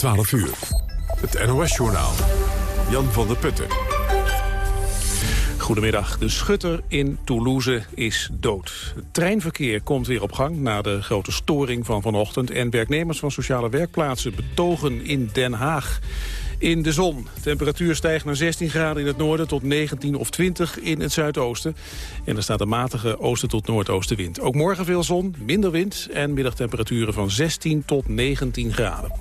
12 uur. Het NOS-journaal. Jan van der Putten. Goedemiddag. De schutter in Toulouse is dood. Het treinverkeer komt weer op gang na de grote storing van vanochtend... en werknemers van sociale werkplaatsen betogen in Den Haag. In de zon. Temperatuur stijgt naar 16 graden in het noorden tot 19 of 20 in het zuidoosten. En er staat een matige oosten tot noordoostenwind. Ook morgen veel zon, minder wind en middagtemperaturen van 16 tot 19 graden.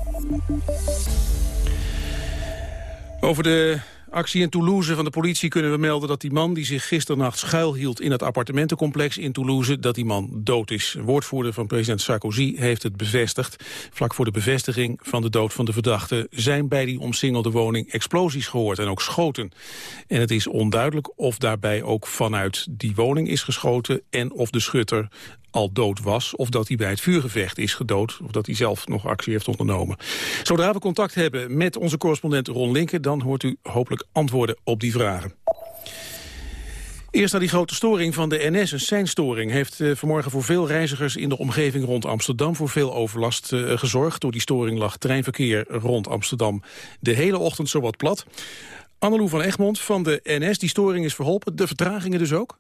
Over de actie in Toulouse van de politie kunnen we melden dat die man die zich gisternacht schuilhield in het appartementencomplex in Toulouse, dat die man dood is. Een woordvoerder van president Sarkozy heeft het bevestigd. Vlak voor de bevestiging van de dood van de verdachte zijn bij die omsingelde woning explosies gehoord en ook schoten. En het is onduidelijk of daarbij ook vanuit die woning is geschoten en of de schutter al dood was... of dat hij bij het vuurgevecht is gedood... of dat hij zelf nog actie heeft ondernomen. Zodra we contact hebben met onze correspondent Ron Linken... dan hoort u hopelijk antwoorden op die vragen. Eerst naar die grote storing van de NS, een seinstoring... heeft uh, vanmorgen voor veel reizigers in de omgeving rond Amsterdam... voor veel overlast uh, gezorgd. Door die storing lag treinverkeer rond Amsterdam de hele ochtend zowat plat. Annelou van Egmond van de NS, die storing is verholpen. De vertragingen dus ook?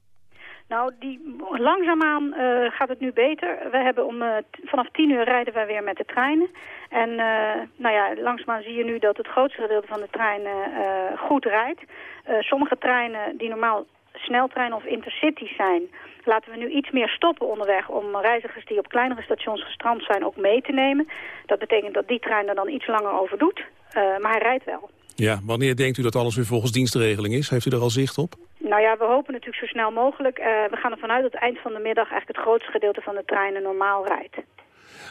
Nou, die, langzaamaan uh, gaat het nu beter. We hebben om, uh, vanaf tien uur rijden wij weer met de treinen. En uh, nou ja, langzaamaan zie je nu dat het grootste gedeelte van de treinen goed rijdt. sommige treinen die normaal sneltreinen of intercities zijn... laten we nu iets meer stoppen onderweg om reizigers die op kleinere stations gestrand zijn ook mee te nemen. Dat betekent dat die trein er dan iets langer over doet. maar hij rijdt wel. Ja, wanneer denkt u dat alles weer volgens dienstregeling is? Heeft u er al zicht op? Nou ja, we hopen natuurlijk zo snel mogelijk. Uh, we gaan ervan uit dat het eind van de middag eigenlijk het grootste gedeelte van de treinen normaal rijdt.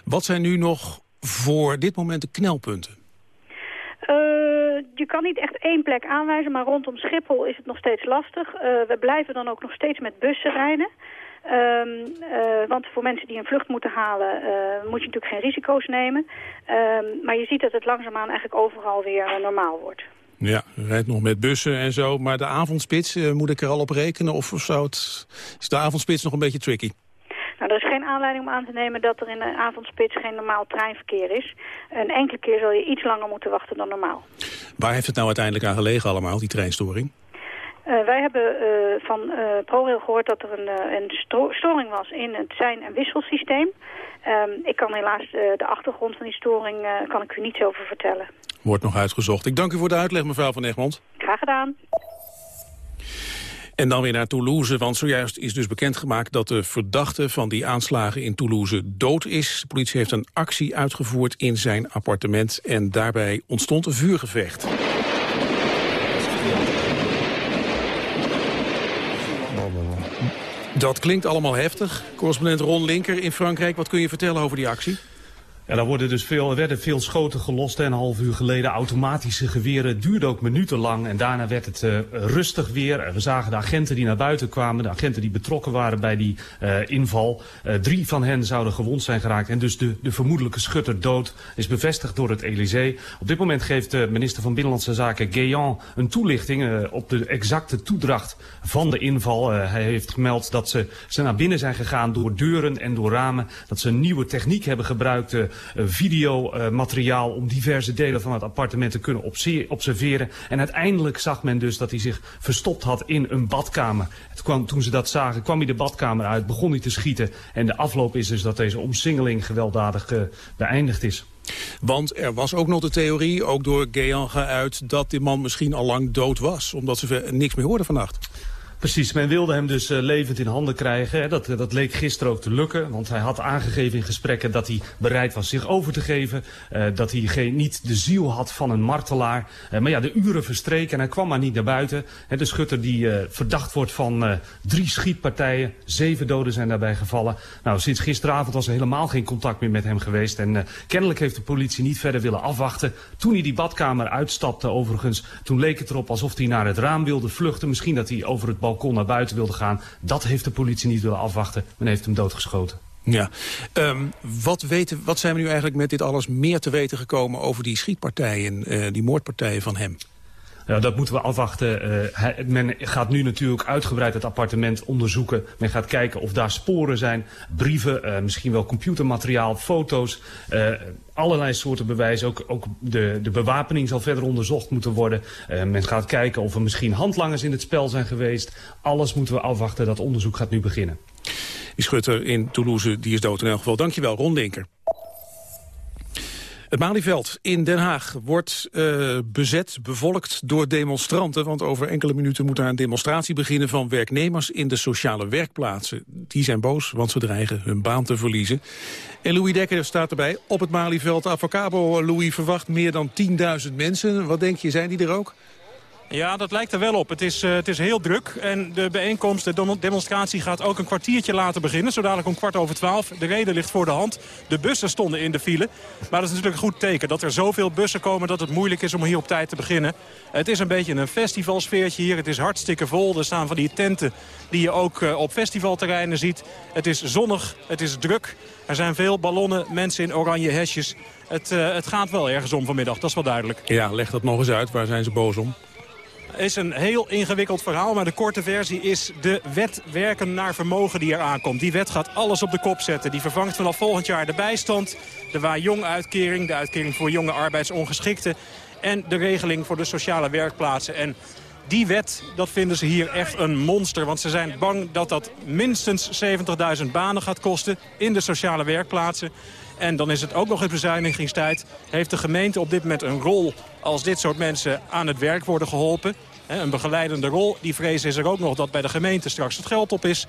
Wat zijn nu nog voor dit moment de knelpunten? Uh, je kan niet echt één plek aanwijzen, maar rondom Schiphol is het nog steeds lastig. Uh, we blijven dan ook nog steeds met bussen rijden. Um, uh, want voor mensen die een vlucht moeten halen, uh, moet je natuurlijk geen risico's nemen. Um, maar je ziet dat het langzaamaan eigenlijk overal weer uh, normaal wordt. Ja, rijdt nog met bussen en zo. Maar de avondspits, moet ik er al op rekenen? Of zou het, is de avondspits nog een beetje tricky? Nou, er is geen aanleiding om aan te nemen dat er in de avondspits geen normaal treinverkeer is. Een enkele keer zal je iets langer moeten wachten dan normaal. Waar heeft het nou uiteindelijk aan gelegen allemaal, die treinstoring? Uh, wij hebben uh, van uh, ProRail gehoord dat er een, een storing was in het zijn- en wisselsysteem. Um, ik kan helaas de achtergrond van die storing kan ik u niets over vertellen. Wordt nog uitgezocht. Ik dank u voor de uitleg, mevrouw Van Egmond. Graag gedaan. En dan weer naar Toulouse, want zojuist is dus bekendgemaakt dat de verdachte van die aanslagen in Toulouse dood is. De politie heeft een actie uitgevoerd in zijn appartement en daarbij ontstond een vuurgevecht. Dat klinkt allemaal heftig. Correspondent Ron Linker in Frankrijk, wat kun je vertellen over die actie? Ja, daar worden dus veel, er werden veel schoten gelost. Een half uur geleden automatische geweren. Het duurde ook minutenlang. En daarna werd het uh, rustig weer. We zagen de agenten die naar buiten kwamen. De agenten die betrokken waren bij die uh, inval. Uh, drie van hen zouden gewond zijn geraakt. En dus de, de vermoedelijke schutter dood is bevestigd door het Elysée. Op dit moment geeft de minister van Binnenlandse Zaken Guéant een toelichting op de exacte toedracht van de inval. hij heeft gemeld dat ze, ze naar binnen zijn gegaan door deuren en door ramen. Dat ze een nieuwe techniek hebben gebruikt videomateriaal om diverse delen van het appartement te kunnen observeren. En uiteindelijk zag men dus dat hij zich verstopt had in een badkamer. Het kwam, toen ze dat zagen kwam hij de badkamer uit, begon hij te schieten. En de afloop is dus dat deze omsingeling gewelddadig uh, beëindigd is. Want er was ook nog de theorie, ook door Gean geuit... dat die man misschien al lang dood was, omdat ze niks meer hoorden vannacht. Precies, men wilde hem dus uh, levend in handen krijgen. Dat, dat leek gisteren ook te lukken, want hij had aangegeven in gesprekken dat hij bereid was zich over te geven. Uh, dat hij geen, niet de ziel had van een martelaar. Maar ja, de uren verstreken en hij kwam maar niet naar buiten. De schutter die verdacht wordt van drie schietpartijen. Zeven doden zijn daarbij gevallen. Nou, sinds gisteravond was er helemaal geen contact meer met hem geweest. En kennelijk heeft de politie niet verder willen afwachten. Toen hij die badkamer uitstapte overigens, toen leek het erop alsof hij naar het raam wilde vluchten. Misschien dat hij over het balkon naar buiten wilde gaan. Dat heeft de politie niet willen afwachten. Men heeft hem doodgeschoten. Ja. Um, wat, weten, wat zijn we nu eigenlijk met dit alles meer te weten gekomen over die schietpartijen, uh, die moordpartijen van hem? Dat moeten we afwachten. Uh, men gaat nu natuurlijk uitgebreid het appartement onderzoeken. Men gaat kijken of daar sporen zijn, brieven, uh, misschien wel computermateriaal, foto's. Uh, allerlei soorten bewijs. Ook, ook de, de bewapening zal verder onderzocht moeten worden. men gaat kijken of er misschien handlangers in het spel zijn geweest. Alles moeten we afwachten. Dat onderzoek gaat nu beginnen. Die schutter in Toulouse die is dood in elk geval. Dankjewel, Ron Linker. Het Malieveld in Den Haag wordt uh, bezet, bevolkt door demonstranten. Want over enkele minuten moet daar een demonstratie beginnen... van werknemers in de sociale werkplaatsen. Die zijn boos, want ze dreigen hun baan te verliezen. En Louis Dekker staat erbij op het Malieveld. Avocabo, Louis verwacht meer dan 10.000 mensen. Wat denk je, zijn die er ook? Ja, dat lijkt er wel op. Het is, uh, het is heel druk en de bijeenkomst, de demonstratie gaat ook een kwartiertje later beginnen. Zo dadelijk om kwart over twaalf. De reden ligt voor de hand. De bussen stonden in de file. Maar dat is natuurlijk een goed teken dat er zoveel bussen komen dat het moeilijk is om hier op tijd te beginnen. Het is een beetje een festivalsfeertje hier. Het is hartstikke vol. Er staan van die tenten die je ook uh, op festivalterreinen ziet. Het is zonnig, het is druk. Er zijn veel ballonnen, mensen in oranje hesjes. Het, uh, het gaat wel ergens om vanmiddag, dat is wel duidelijk. Ja, leg dat nog eens uit. Waar zijn ze boos om? Is een heel ingewikkeld verhaal, maar de korte versie is de wet werken naar vermogen die er aankomt. Die wet gaat alles op de kop zetten. Die vervangt vanaf volgend jaar de bijstand, de waar-jong-uitkering, de uitkering voor jonge arbeidsongeschikten en de regeling voor de sociale werkplaatsen. En die wet, dat vinden ze hier echt een monster. Want ze zijn bang dat dat minstens 70.000 banen gaat kosten in de sociale werkplaatsen. En dan is het ook nog in bezuinigingstijd. Heeft de gemeente op dit moment een rol als dit soort mensen aan het werk worden geholpen. Een begeleidende rol. Die vrees is er ook nog dat bij de gemeente straks het geld op is.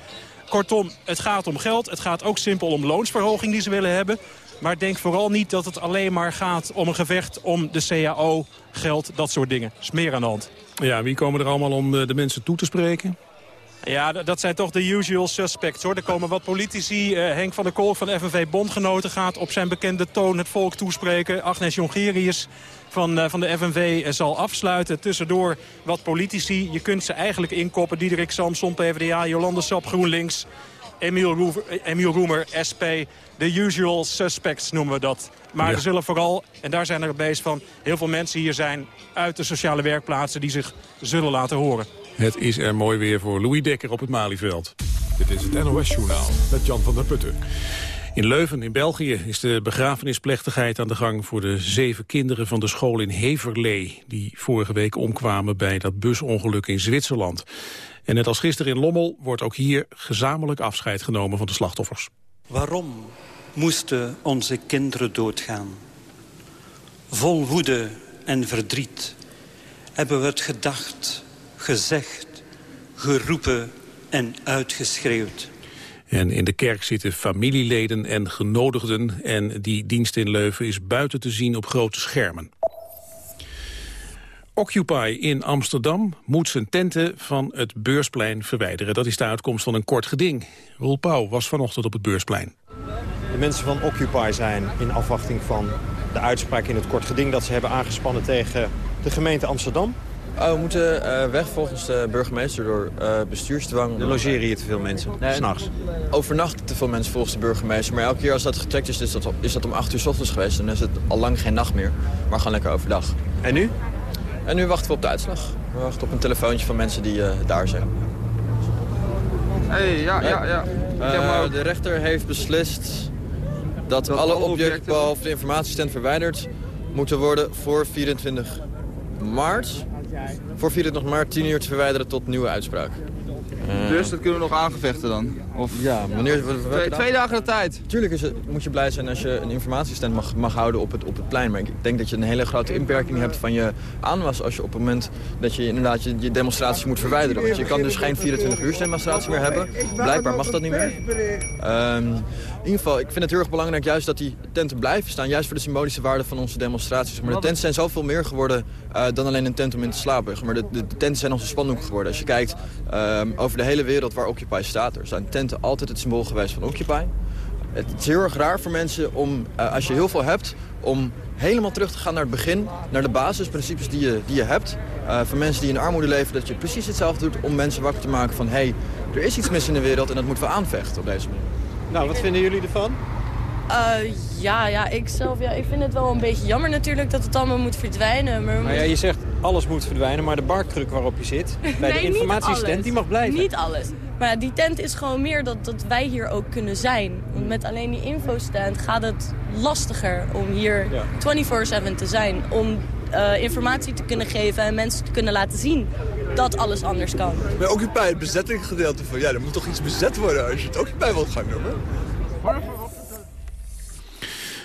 Kortom, het gaat om geld. Het gaat ook simpel om loonsverhoging die ze willen hebben. Maar denk vooral niet dat het alleen maar gaat om een gevecht om de CAO, geld, dat soort dingen. is meer aan de hand. Ja, wie komen er allemaal om de mensen toe te spreken? Ja, dat zijn toch de usual suspects hoor. Er komen wat politici. Uh, Henk van der Kolk van FNV Bondgenoten gaat op zijn bekende toon het volk toespreken. Agnes Jongerius van, uh, van de FNV uh, zal afsluiten. Tussendoor wat politici. Je kunt ze eigenlijk inkoppen. Diederik Samson, PvdA, Jolande Sap, GroenLinks. Emiel, Roever, Emiel Roemer, SP. De usual suspects noemen we dat. Maar er zullen vooral, en daar zijn er bezig van... heel veel mensen hier zijn uit de sociale werkplaatsen... die zich zullen laten horen. Het is er mooi weer voor Louis Dekker op het Malieveld. Dit is het NOS-journaal met Jan van der Putten. In Leuven in België is de begrafenisplechtigheid aan de gang... voor de zeven kinderen van de school in Heverlee... die vorige week omkwamen bij dat busongeluk in Zwitserland. En net als gisteren in Lommel wordt ook hier gezamenlijk afscheid genomen van de slachtoffers. Waarom moesten onze kinderen doodgaan? Vol woede en verdriet hebben we het gedacht gezegd, geroepen en uitgeschreeuwd. En in de kerk zitten familieleden en genodigden... en die dienst in Leuven is buiten te zien op grote schermen. Occupy in Amsterdam moet zijn tenten van het Beursplein verwijderen. Dat is de uitkomst van een kort geding. Roel was vanochtend op het Beursplein. De mensen van Occupy zijn in afwachting van de uitspraak in het kort geding... dat ze hebben aangespannen tegen de gemeente Amsterdam. Oh, we moeten uh, weg volgens de burgemeester door uh, bestuursdwang. Er logeren hier te veel mensen, nee, s'nachts? Overnachten te veel mensen volgens de burgemeester. Maar elke keer als dat gecheckt is, is dat, is dat om 8 uur s ochtends geweest. Dan is het al lang geen nacht meer, maar gewoon lekker overdag. En nu? En nu wachten we op de uitslag. We wachten op een telefoontje van mensen die uh, daar zijn. hey, ja, ja, ja. Uh, de rechter heeft beslist dat, dat alle objecten behalve de informatiestand verwijderd moeten worden voor 24 maart voor 24 maart 10 uur te verwijderen tot nieuwe uitspraak. Uh, dus dat kunnen we nog aangevechten dan? Of ja, wanneer... Twee, twee, dagen de tijd. Tuurlijk is het, moet je blij zijn als je een informatiestand mag, mag houden op het, op het plein. Maar ik denk dat je een hele grote inperking hebt van je aanwas... als je op het moment dat je inderdaad je, je demonstratie moet verwijderen. Want je kan dus geen 24 uur demonstratie meer hebben. Blijkbaar mag dat niet meer. Um, in ieder geval, ik vind het heel erg belangrijk juist dat die tenten blijven staan. Juist voor de symbolische waarde van onze demonstraties. Maar de tenten zijn zoveel meer geworden uh, dan alleen een tent om in te slapen. Maar de, de, de tenten zijn onze spandoek geworden. Als je kijkt um, over de hele wereld waar Occupy staat. Er zijn tenten altijd het symbool geweest van Occupy. Het is heel erg raar voor mensen om, uh, als je heel veel hebt, om helemaal terug te gaan naar het begin. Naar de basisprincipes die je, die je hebt. Uh, voor mensen die in armoede leven, dat je precies hetzelfde doet om mensen wakker te maken van... hé, hey, er is iets mis in de wereld en dat moeten we aanvechten op deze manier. Nou, wat vinden jullie ervan? Uh, ja, ja, ik zelf, ja, ik vind het wel een beetje jammer natuurlijk dat het allemaal moet verdwijnen. Maar, maar ja, je zegt alles moet verdwijnen, maar de barkruk waarop je zit, bij de informatiestand, die mag blijven. Niet alles. Maar ja, die tent is gewoon meer dat, dat wij hier ook kunnen zijn. Want met alleen die infostand gaat het lastiger om hier 24-7 te zijn. Om uh, informatie te kunnen geven en mensen te kunnen laten zien dat alles anders kan. Maar ook bij het bezettingsgedeelte van, ja, er moet toch iets bezet worden als je het ook bij wilt gaan noemen.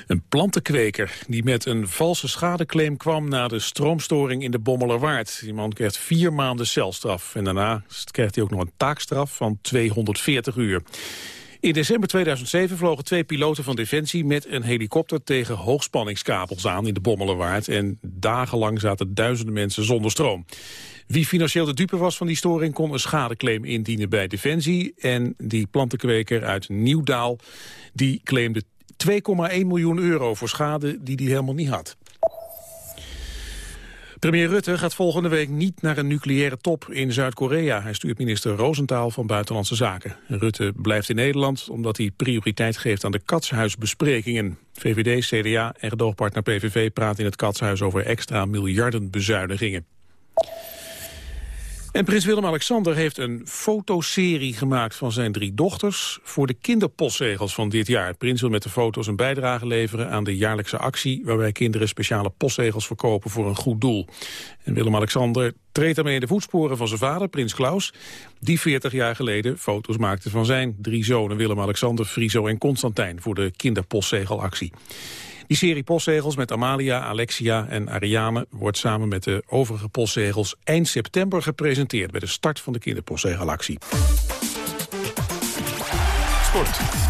Een plantenkweker die met een valse schadeclaim kwam na de stroomstoring in de Bommelerwaard. Die man kreeg vier maanden celstraf en daarna kreeg hij ook nog een taakstraf van 240 uur. In december 2007 vlogen twee piloten van Defensie met een helikopter tegen hoogspanningskabels aan in de Bommelerwaard. En dagenlang zaten duizenden mensen zonder stroom. Wie financieel de dupe was van die storing kon een schadeclaim indienen bij Defensie. En die plantenkweker uit Nieuwdaal die claimde 2,1 miljoen euro voor schade die hij helemaal niet had. Premier Rutte gaat volgende week niet naar een nucleaire top in Zuid-Korea. Hij stuurt minister Roosentaal van Buitenlandse Zaken. Rutte blijft in Nederland omdat hij prioriteit geeft aan de katshuisbesprekingen. VVD, CDA en gedoogpartner PVV praten in het katshuis over extra miljarden bezuinigingen. En prins Willem-Alexander heeft een fotoserie gemaakt van zijn drie dochters voor de kinderpostzegels van dit jaar. Prins wil met de foto's een bijdrage leveren aan de jaarlijkse actie waarbij kinderen speciale postzegels verkopen voor een goed doel. En Willem-Alexander treedt daarmee in de voetsporen van zijn vader, prins Klaus, die 40 jaar geleden foto's maakte van zijn drie zonen Willem-Alexander, Friso en Constantijn voor de kinderpostzegelactie. Die serie postzegels met Amalia, Alexia en Ariane wordt samen met de overige postzegels eind september gepresenteerd bij de start van de kinderpostzegelactie. Sport.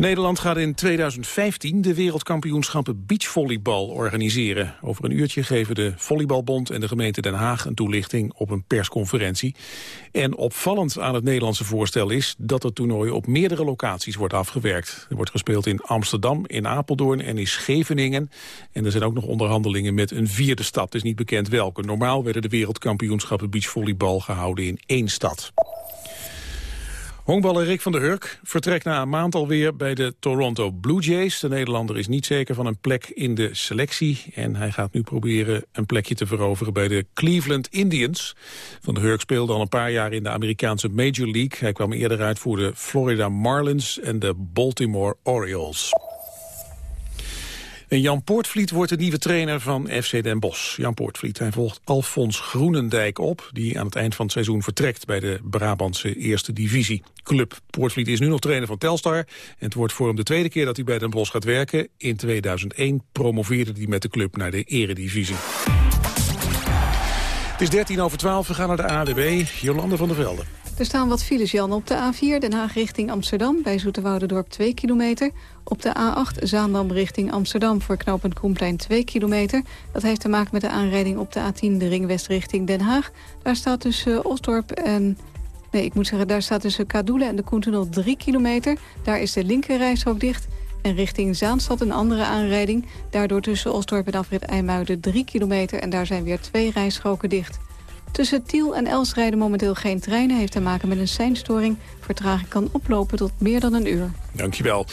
Nederland gaat in 2015 de wereldkampioenschappen beachvolleybal organiseren. Over een uurtje geven de Volleybalbond en de gemeente Den Haag een toelichting op een persconferentie. En opvallend aan het Nederlandse voorstel is dat het toernooi op meerdere locaties wordt afgewerkt. Er wordt gespeeld in Amsterdam, in Apeldoorn en in Scheveningen. En er zijn ook nog onderhandelingen met een vierde stad. Het is niet bekend welke. Normaal werden de wereldkampioenschappen beachvolleybal gehouden in één stad. Honkballer Rick van der Hurk vertrekt na een maand alweer bij de Toronto Blue Jays. De Nederlander is niet zeker van een plek in de selectie. En hij gaat nu proberen een plekje te veroveren bij de Cleveland Indians. Van der Hurk speelde al een paar jaar in de Amerikaanse Major League. Hij kwam eerder uit voor de Florida Marlins en de Baltimore Orioles. En Jan Poortvliet wordt de nieuwe trainer van FC Den Bosch. Jan Poortvliet, volgt Alfons Groenendijk op... die aan het eind van het seizoen vertrekt bij de Brabantse Eerste Divisie Club. Poortvliet is nu nog trainer van Telstar. En het wordt voor hem de tweede keer dat hij bij Den Bosch gaat werken. In 2001 promoveerde hij met de club naar de Eredivisie. Het is 13 over 12, we gaan naar de ADB. Jolande van der Velde. Er staan wat files, Jan, op de A4 Den Haag richting Amsterdam... bij Zoeterwoudendorp 2 kilometer. Op de A8 Zaandam richting Amsterdam voor knooppunt Koenplein 2 kilometer. Dat heeft te maken met de aanrijding op de A10 de ringwest richting Den Haag. Daar staat tussen Osdorp en... Nee, ik moet zeggen, daar staat tussen Kadoelen en de Koentunnel 3 kilometer. Daar is de linkerrijstrook dicht... En richting Zaanstad een andere aanrijding. Daardoor tussen Osdorp en afrit IJmuiden 3 kilometer... en daar zijn weer twee rijstroken dicht. Tussen Tiel en Els rijden momenteel geen treinen. Heeft te maken met een seinstoring. Vertraging kan oplopen tot meer dan een uur. Dankjewel.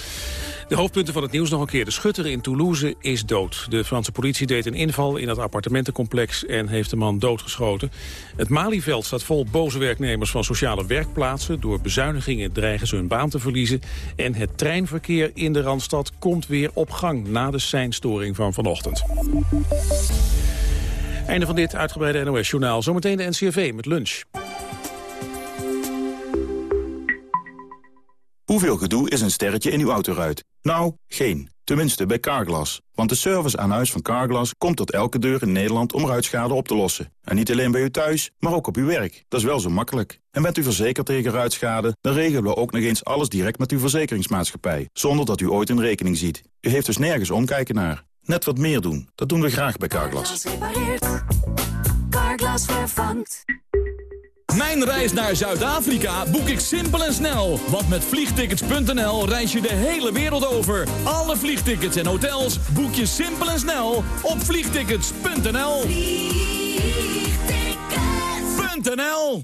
De hoofdpunten van het nieuws nog een keer. De schutter in Toulouse is dood. De Franse politie deed een inval in het appartementencomplex en heeft de man doodgeschoten. Het Malieveld staat vol boze werknemers van sociale werkplaatsen. Door bezuinigingen dreigen ze hun baan te verliezen. En het treinverkeer in de Randstad komt weer op gang na de seinstoring van vanochtend. Einde van dit uitgebreide NOS-journaal. Zometeen de NCRV met lunch. Hoeveel gedoe is een sterretje in uw autoruit? Nou, geen. Tenminste bij Carglass. Want de service aan huis van Carglass komt tot elke deur in Nederland om ruitschade op te lossen. En niet alleen bij u thuis, maar ook op uw werk. Dat is wel zo makkelijk. En bent u verzekerd tegen ruitschade, dan regelen we ook nog eens alles direct met uw verzekeringsmaatschappij. Zonder dat u ooit een rekening ziet. U heeft dus nergens omkijken naar. Net wat meer doen. Dat doen we graag bij Carglass. Carglass vervangt. Mijn reis naar Zuid-Afrika boek ik simpel en snel. Want met vliegtickets.nl reis je de hele wereld over. Alle vliegtickets en hotels boek je simpel en snel op vliegtickets.nl. Vliegtickets.nl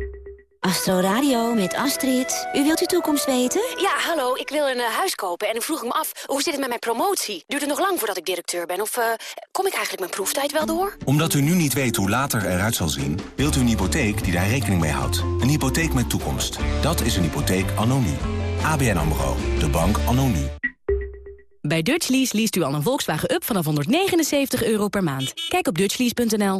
Astro Radio met Astrid. U wilt uw toekomst weten? Ja, hallo, ik wil een eh, huis kopen en ik vroeg me af... hoe zit het met mijn promotie? Duurt het nog lang voordat ik directeur ben? Of eh, kom ik eigenlijk mijn proeftijd wel door? Omdat u nu niet weet hoe later eruit zal zien... wilt u een hypotheek die daar rekening mee houdt. Een hypotheek met toekomst. Dat is een hypotheek anno nu. ABN AMRO. De bank anno nu. Bij Dutch Lease leest u al een Volkswagen Up vanaf 179 euro per maand. Kijk op dutchlease.nl.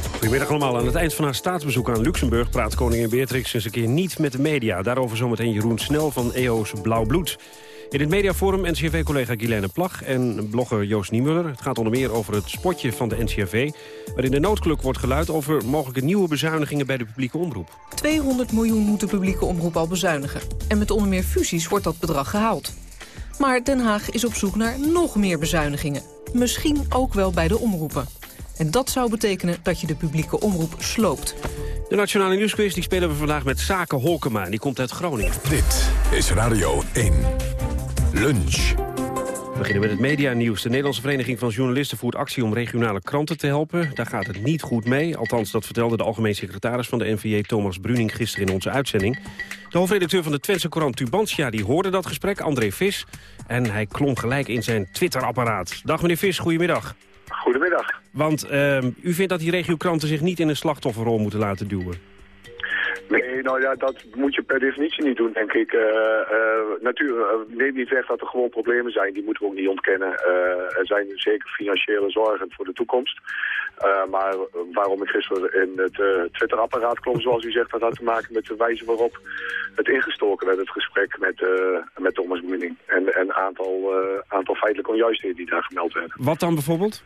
Goedemiddag allemaal. Aan het eind van haar staatsbezoek aan Luxemburg... praat koningin Beatrix eens een keer niet met de media. Daarover zometeen Jeroen Snel van EO's Blauw Bloed. In het mediaforum NCRV-collega Guilaine Plag en blogger Joost Niemuller. Het gaat onder meer over het spotje van de NCRV... waarin de noodkluk wordt geluid over mogelijke nieuwe bezuinigingen bij de publieke omroep. 200 miljoen moet de publieke omroep al bezuinigen. En met onder meer fusies wordt dat bedrag gehaald. Maar Den Haag is op zoek naar nog meer bezuinigingen. Misschien ook wel bij de omroepen. En dat zou betekenen dat je de publieke omroep sloopt. De Nationale Nieuwsquiz die spelen we vandaag met Zaken Holkema. Die komt uit Groningen. Dit is Radio 1. Lunch. We beginnen met het medianieuws. De Nederlandse Vereniging van Journalisten voert actie om regionale kranten te helpen. Daar gaat het niet goed mee. Althans, dat vertelde de algemeen secretaris van de NVJ Thomas Bruning gisteren in onze uitzending. De hoofdredacteur van de Twentse Courant Tubantia die hoorde dat gesprek, André Vis. En hij klom gelijk in zijn Twitter-apparaat. Dag meneer Vis, goedemiddag. Goedemiddag. Want uh, u vindt dat die regiokranten zich niet in een slachtofferrol moeten laten duwen? Nee, nou ja, dat moet je per definitie niet doen, denk ik. Uh, uh, natuurlijk, uh, neem niet weg dat er gewoon problemen zijn. Die moeten we ook niet ontkennen. er zijn zeker financiële zorgen voor de toekomst. maar waarom ik gisteren in het Twitter-apparaat klom, zoals u zegt... dat had te maken met de wijze waarop het ingestoken werd, het gesprek met, met Thomas Boening. En een aantal, aantal feitelijke onjuistheden die daar gemeld werden. Wat dan bijvoorbeeld?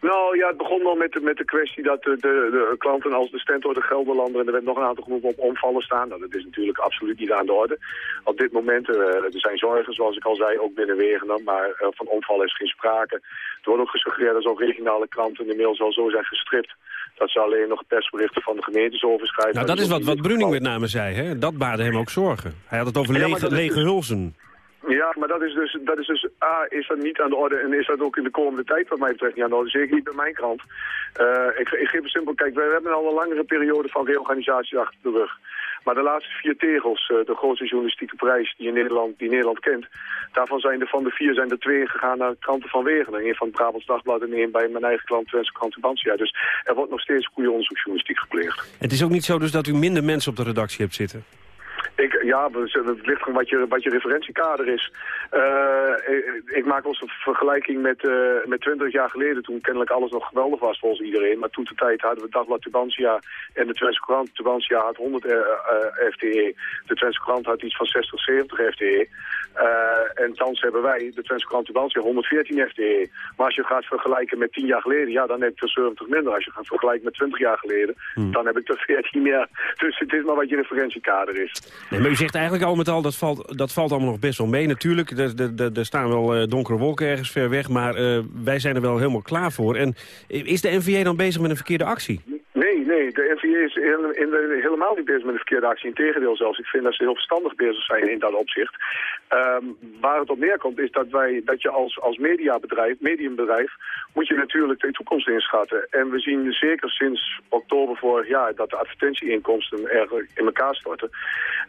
Nou ja, het begon al met de, met de kwestie dat de, de, de klanten als de Stentor, de Gelderlander en er werd nog een aantal genoemd op omvallen staan. Nou, dat is natuurlijk absoluut niet aan de orde. Op dit moment, uh, er zijn zorgen, zoals ik al zei, ook binnen Wegenland, maar uh, van omvallen is geen sprake. Er wordt ook gesuggereerd dat zo'n regionale kranten inmiddels al zo zijn gestript dat ze alleen nog persberichten van de gemeentes overschrijven. Nou, dat is wat, wat Bruning met name zei, hè? Dat baarde hem ook zorgen. Hij had het over lege, lege hulzen. Ja, maar dat is, dus, dat is dus, A, is dat niet aan de orde en is dat ook in de komende tijd wat mij betreft niet aan de orde. Zeker niet bij mijn krant. Uh, ik, ik geef een simpel, kijk, we hebben al een langere periode van reorganisatie achter de rug. Maar de laatste vier tegels, uh, de grootste journalistieke prijs die, in Nederland, die Nederland kent, daarvan zijn er van de vier zijn er twee gegaan naar kranten van Wegen. Eén van het Brabants Dagblad en één bij mijn eigen klant Twentse Krant Bansia. Dus er wordt nog steeds goede onderzoeksjournalistiek gepleegd. Het is ook niet zo dus dat u minder mensen op de redactie hebt zitten? Ik, ja, het ligt gewoon wat je, wat je referentiekader is. Uh, ik, ik, maak ons een vergelijking met, uh, met 20 jaar geleden, toen kennelijk alles nog geweldig was volgens iedereen. Maar toen de tijd hadden we Dagblad Tubantia en de Twentse Krant. Tubantia had 100 uh, FTE, de Twentse Krant had iets van 60, 70 FTE. en thans hebben wij, de Twentse Krant Tubantia, 114 FTE. Maar als je gaat vergelijken met 10 jaar geleden, ja, dan heb ik er 70 minder. Als je gaat vergelijken met 20 jaar geleden, hmm. dan heb ik er 14 meer. Dus het is maar wat je referentiekader is. Maar u zegt eigenlijk al met al, dat valt, dat valt allemaal nog best wel mee. Natuurlijk, er, staan wel uh, donkere wolken ergens ver weg, maar uh, wij zijn er wel helemaal klaar voor. En is de NVA dan bezig met een verkeerde actie? De NVA is in de, helemaal niet bezig met een verkeerde actie. Integendeel zelfs. Ik vind dat ze heel verstandig bezig zijn in dat opzicht. Um, waar het op neerkomt is dat, wij, dat je als, als mediabedrijf, mediumbedrijf, moet je natuurlijk de toekomst inschatten. En we zien zeker sinds oktober vorig jaar dat de advertentieinkomsten erg in elkaar storten.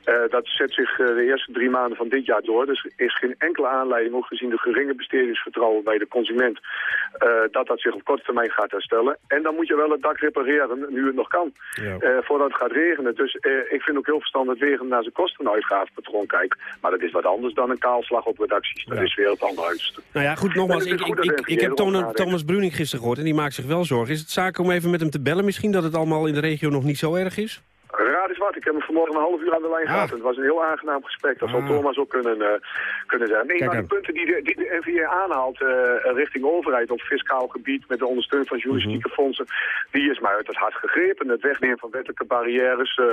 Uh, dat zet zich uh, de eerste drie maanden van dit jaar door. Dus is geen enkele aanleiding, ook gezien de geringe bestedingsvertrouwen bij de consument, uh, dat dat zich op korte termijn gaat herstellen. En dan moet je wel het dak repareren nu het nog nog kan. Eh, voordat het gaat regenen. Dus eh, ik vind ook heel verstandig dat weer naar zijn kostenuitgavenpatroon kijkt. Maar dat is wat anders dan een kaalslag op redacties. Dat is weer het andere Nou ja, goed, nogmaals, ik, ik, ik, ik heb Thomas, Thomas Bruning gisteren gehoord en die maakt zich wel zorgen. Is het zaak om even met hem te bellen misschien, dat het allemaal in de regio nog niet zo erg is? Raad is wat, ik heb hem vanmorgen een half uur aan de lijn gehad. Het was een heel aangenaam gesprek, dat zal ah. Thomas ook kunnen, uh, kunnen zijn. Nee, maar de punten die de, die de NVA aanhaalt uh, richting overheid op fiscaal gebied... met de ondersteuning van journalistieke mhm. fondsen, die is maar uit het hart gegrepen. Het wegnemen van wettelijke barrières. Uh,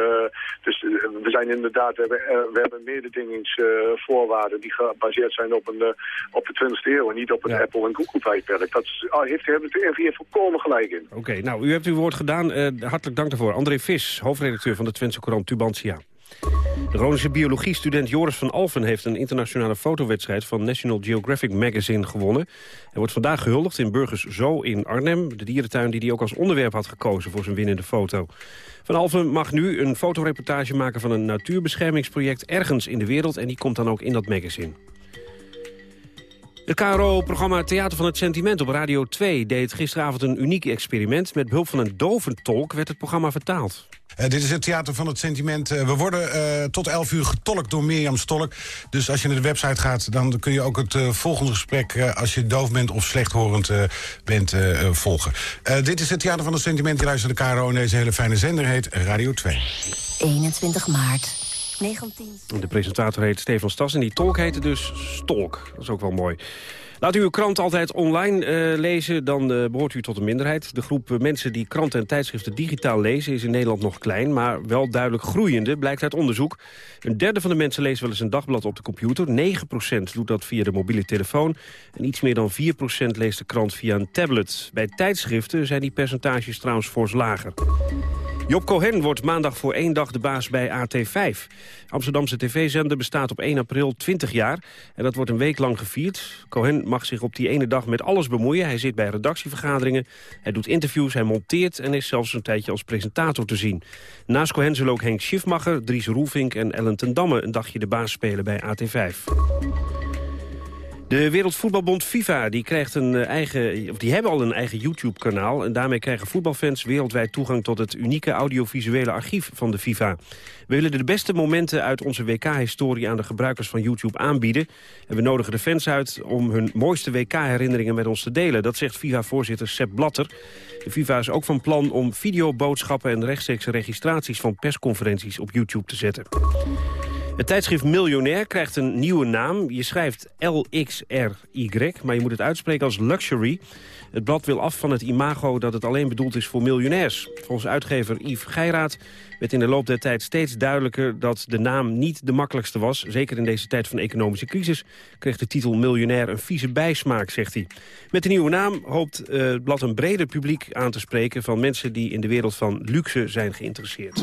dus we zijn inderdaad, we hebben, we hebben mededingingsvoorwaarden... die gebaseerd zijn op, een, op de 20e eeuw en niet op het Apple- en Google-tijdperk. Dat ah, heeft, heeft de NVA volkomen gelijk in. Oké, nou, u hebt uw woord gedaan. hartelijk dank daarvoor. André Vis, hoofdredacteur van de Twentse Courant Tubantia. De Groningse biologie-student Joris van Alfen heeft een internationale fotowedstrijd van National Geographic Magazine gewonnen. Hij wordt vandaag gehuldigd in Burgers Zoo in Arnhem, de dierentuin die hij ook als onderwerp had gekozen voor zijn winnende foto. Van Alfen mag nu een fotoreportage maken van een natuurbeschermingsproject ergens in de wereld en die komt dan ook in dat magazine. Het KRO-programma Theater van het Sentiment op Radio 2 deed gisteravond een uniek experiment. Met behulp van een doventolk werd het programma vertaald. Uh, dit is het Theater van het Sentiment. Uh, we worden uh, tot 11 uur getolkt door Mirjam Stolk. Dus als je naar de website gaat, dan kun je ook het volgende gesprek... als je doof bent of slechthorend bent, volgen. dit is het Theater van het Sentiment. Je luistert de KRO en deze hele fijne zender heet Radio 2. 21 maart. 19. De presentator heet Stefan Stas en die tolk heette dus Stolk. Dat is ook wel mooi. Laat u uw krant altijd online uh, lezen, dan uh, behoort u tot een minderheid. De groep uh, mensen die kranten en tijdschriften digitaal lezen... is in Nederland nog klein, maar wel duidelijk groeiende, blijkt uit onderzoek. Een derde van de mensen leest wel eens een dagblad op de computer. 9% doet dat via de mobiele telefoon. En iets meer dan 4% leest de krant via een tablet. Bij tijdschriften zijn die percentages trouwens fors lager. Job Cohen wordt maandag voor één dag de baas bij AT5. Amsterdamse tv-zender bestaat op 1 april 20 jaar. En dat wordt een week lang gevierd. Cohen mag zich op die ene dag met alles bemoeien. Hij zit bij redactievergaderingen, hij doet interviews, hij monteert... en is zelfs een tijdje als presentator te zien. Naast Cohen zullen ook Henk Schiffmacher, Dries Roelvink en Ellen ten Damme... een dagje de baas spelen bij AT5. De Wereldvoetbalbond FIFA die krijgt een eh, eigen, of die hebben al een eigen YouTube-kanaal. En daarmee krijgen voetbalfans wereldwijd toegang tot het unieke audiovisuele archief van de FIFA. We willen de beste momenten uit onze WK-historie aan de gebruikers van YouTube aanbieden. En we nodigen de fans uit om hun mooiste WK-herinneringen met ons te delen. Dat zegt FIFA-voorzitter Sepp Blatter. De FIFA is ook van plan om videoboodschappen en rechtstreekse registraties van persconferenties op YouTube te zetten. Het tijdschrift Miljonair krijgt een nieuwe naam. Je schrijft L-X-R-Y, maar je moet het uitspreken als Luxury. Het blad wil af van het imago dat het alleen bedoeld is voor miljonairs. Volgens uitgever Yves Geiraat werd in de loop der tijd steeds duidelijker... dat de naam niet de makkelijkste was. Zeker in deze tijd van economische crisis kreeg de titel miljonair een vieze bijsmaak, zegt hij. Met de nieuwe naam hoopt uh, het blad een breder publiek aan te spreken... van mensen die in de wereld van luxe zijn geïnteresseerd.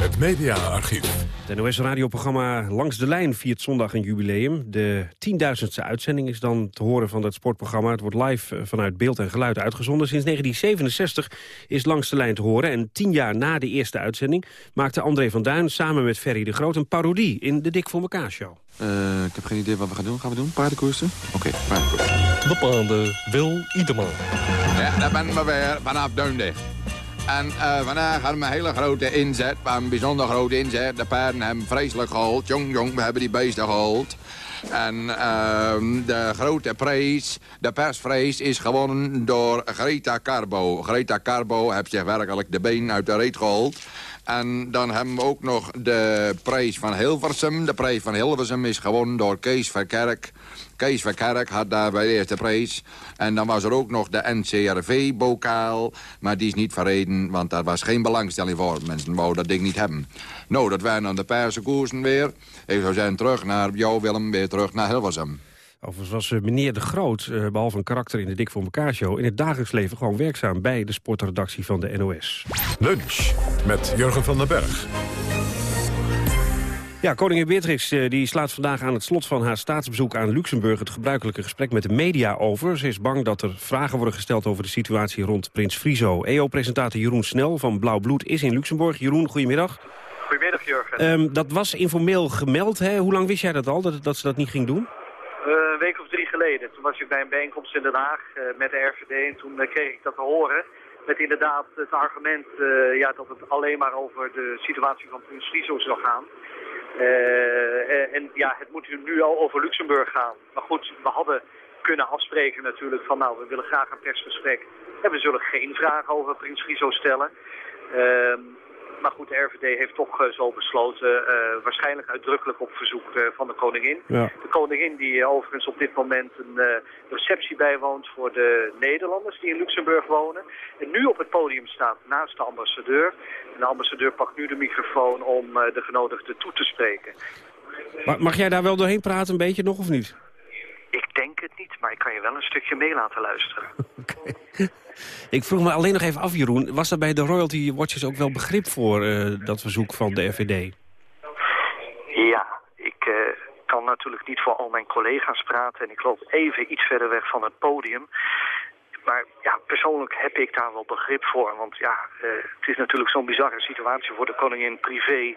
Het mediaarchief. Het NOS-radioprogramma Langs de Lijn viert zondag een jubileum. De tienduizendste uitzending is dan te horen van dat sportprogramma. Het wordt live eh, vanuit beeld en geluid uitgezonden. Sinds 1967 is Langs de Lijn te horen. En tien jaar na de eerste uitzending maakte André van Duin samen met Ferry de Groot... een parodie in de Dik voor elkaar show. Uh, ik heb geen idee wat we gaan doen. Gaan we doen? Paardenkoersen? Oké, okay, paardenkoersen. De paarden wil iedereen. Ja, daar ben we weer vanaf Duindicht. En uh, vandaag hadden we een hele grote inzet, een bijzonder grote inzet. De paarden hebben vreselijk gehold. Jong, jong, we hebben die beesten gehold. En uh, de grote prijs, de persvrees, is gewonnen door Greta Carbo. Greta Carbo heeft zich werkelijk de been uit de reet gehold. En dan hebben we ook nog de prijs van Hilversum. De prijs van Hilversum is gewonnen door Kees Verkerk. Kees Verkerk had daar bij de eerste prijs. En dan was er ook nog de NCRV-bokaal. Maar die is niet verreden, want daar was geen belangstelling voor. Mensen wouden dat ding niet hebben. Nou, dat waren dan de Perse koersen weer. Ik zou zijn terug naar jou, Willem, weer terug naar Hilversum. Overigens was eh, meneer De Groot, eh, behalve een karakter in de Dik voor elkaar show... in het dagelijks leven gewoon werkzaam bij de sportredactie van de NOS. Lunch met Jurgen van den Berg. Ja, koningin Beatrix eh, die slaat vandaag aan het slot van haar staatsbezoek aan Luxemburg... het gebruikelijke gesprek met de media over. Ze is bang dat er vragen worden gesteld over de situatie rond Prins Friso. EO-presentator Jeroen Snel van Blauw Bloed is in Luxemburg. Jeroen, goedemiddag. Goedemiddag, Jurgen. Ehm, dat was informeel gemeld, hè? Hoe lang wist jij dat al, dat, dat ze dat niet ging doen? Uh, een week of drie geleden. Toen was ik bij een bijeenkomst in Den Haag uh, met de RVD en toen uh, kreeg ik dat te horen. Met inderdaad het argument ja, dat het alleen maar over de situatie van Prins Friso zou gaan. En, en, ja, het moet nu al over Luxemburg gaan. Maar goed, we hadden kunnen afspreken natuurlijk van nou, we willen graag een persgesprek. En we zullen geen vragen over Prins Friso stellen. Ehm, maar goed, de RVD heeft toch uh, zo besloten, uh, waarschijnlijk uitdrukkelijk op verzoek uh, van de koningin. Ja. De koningin die overigens op dit moment een receptie bijwoont voor de Nederlanders die in Luxemburg wonen. En nu op het podium staat naast de ambassadeur. En de ambassadeur pakt nu de microfoon om de genodigden toe te spreken. Mag jij daar wel doorheen praten een beetje nog of niet? Ik denk het niet, maar ik kan je wel een stukje mee laten luisteren. okay. Ik vroeg me alleen nog even af, Jeroen. Was er bij de Royalty Watchers ook wel begrip voor uh, dat verzoek van de FVD? Ja, ik uh, kan natuurlijk niet voor al mijn collega's praten... en ik loop even iets verder weg van het podium. Maar ja, persoonlijk heb ik daar wel begrip voor. Want ja, uh, het is natuurlijk zo'n bizarre situatie voor de koningin privé.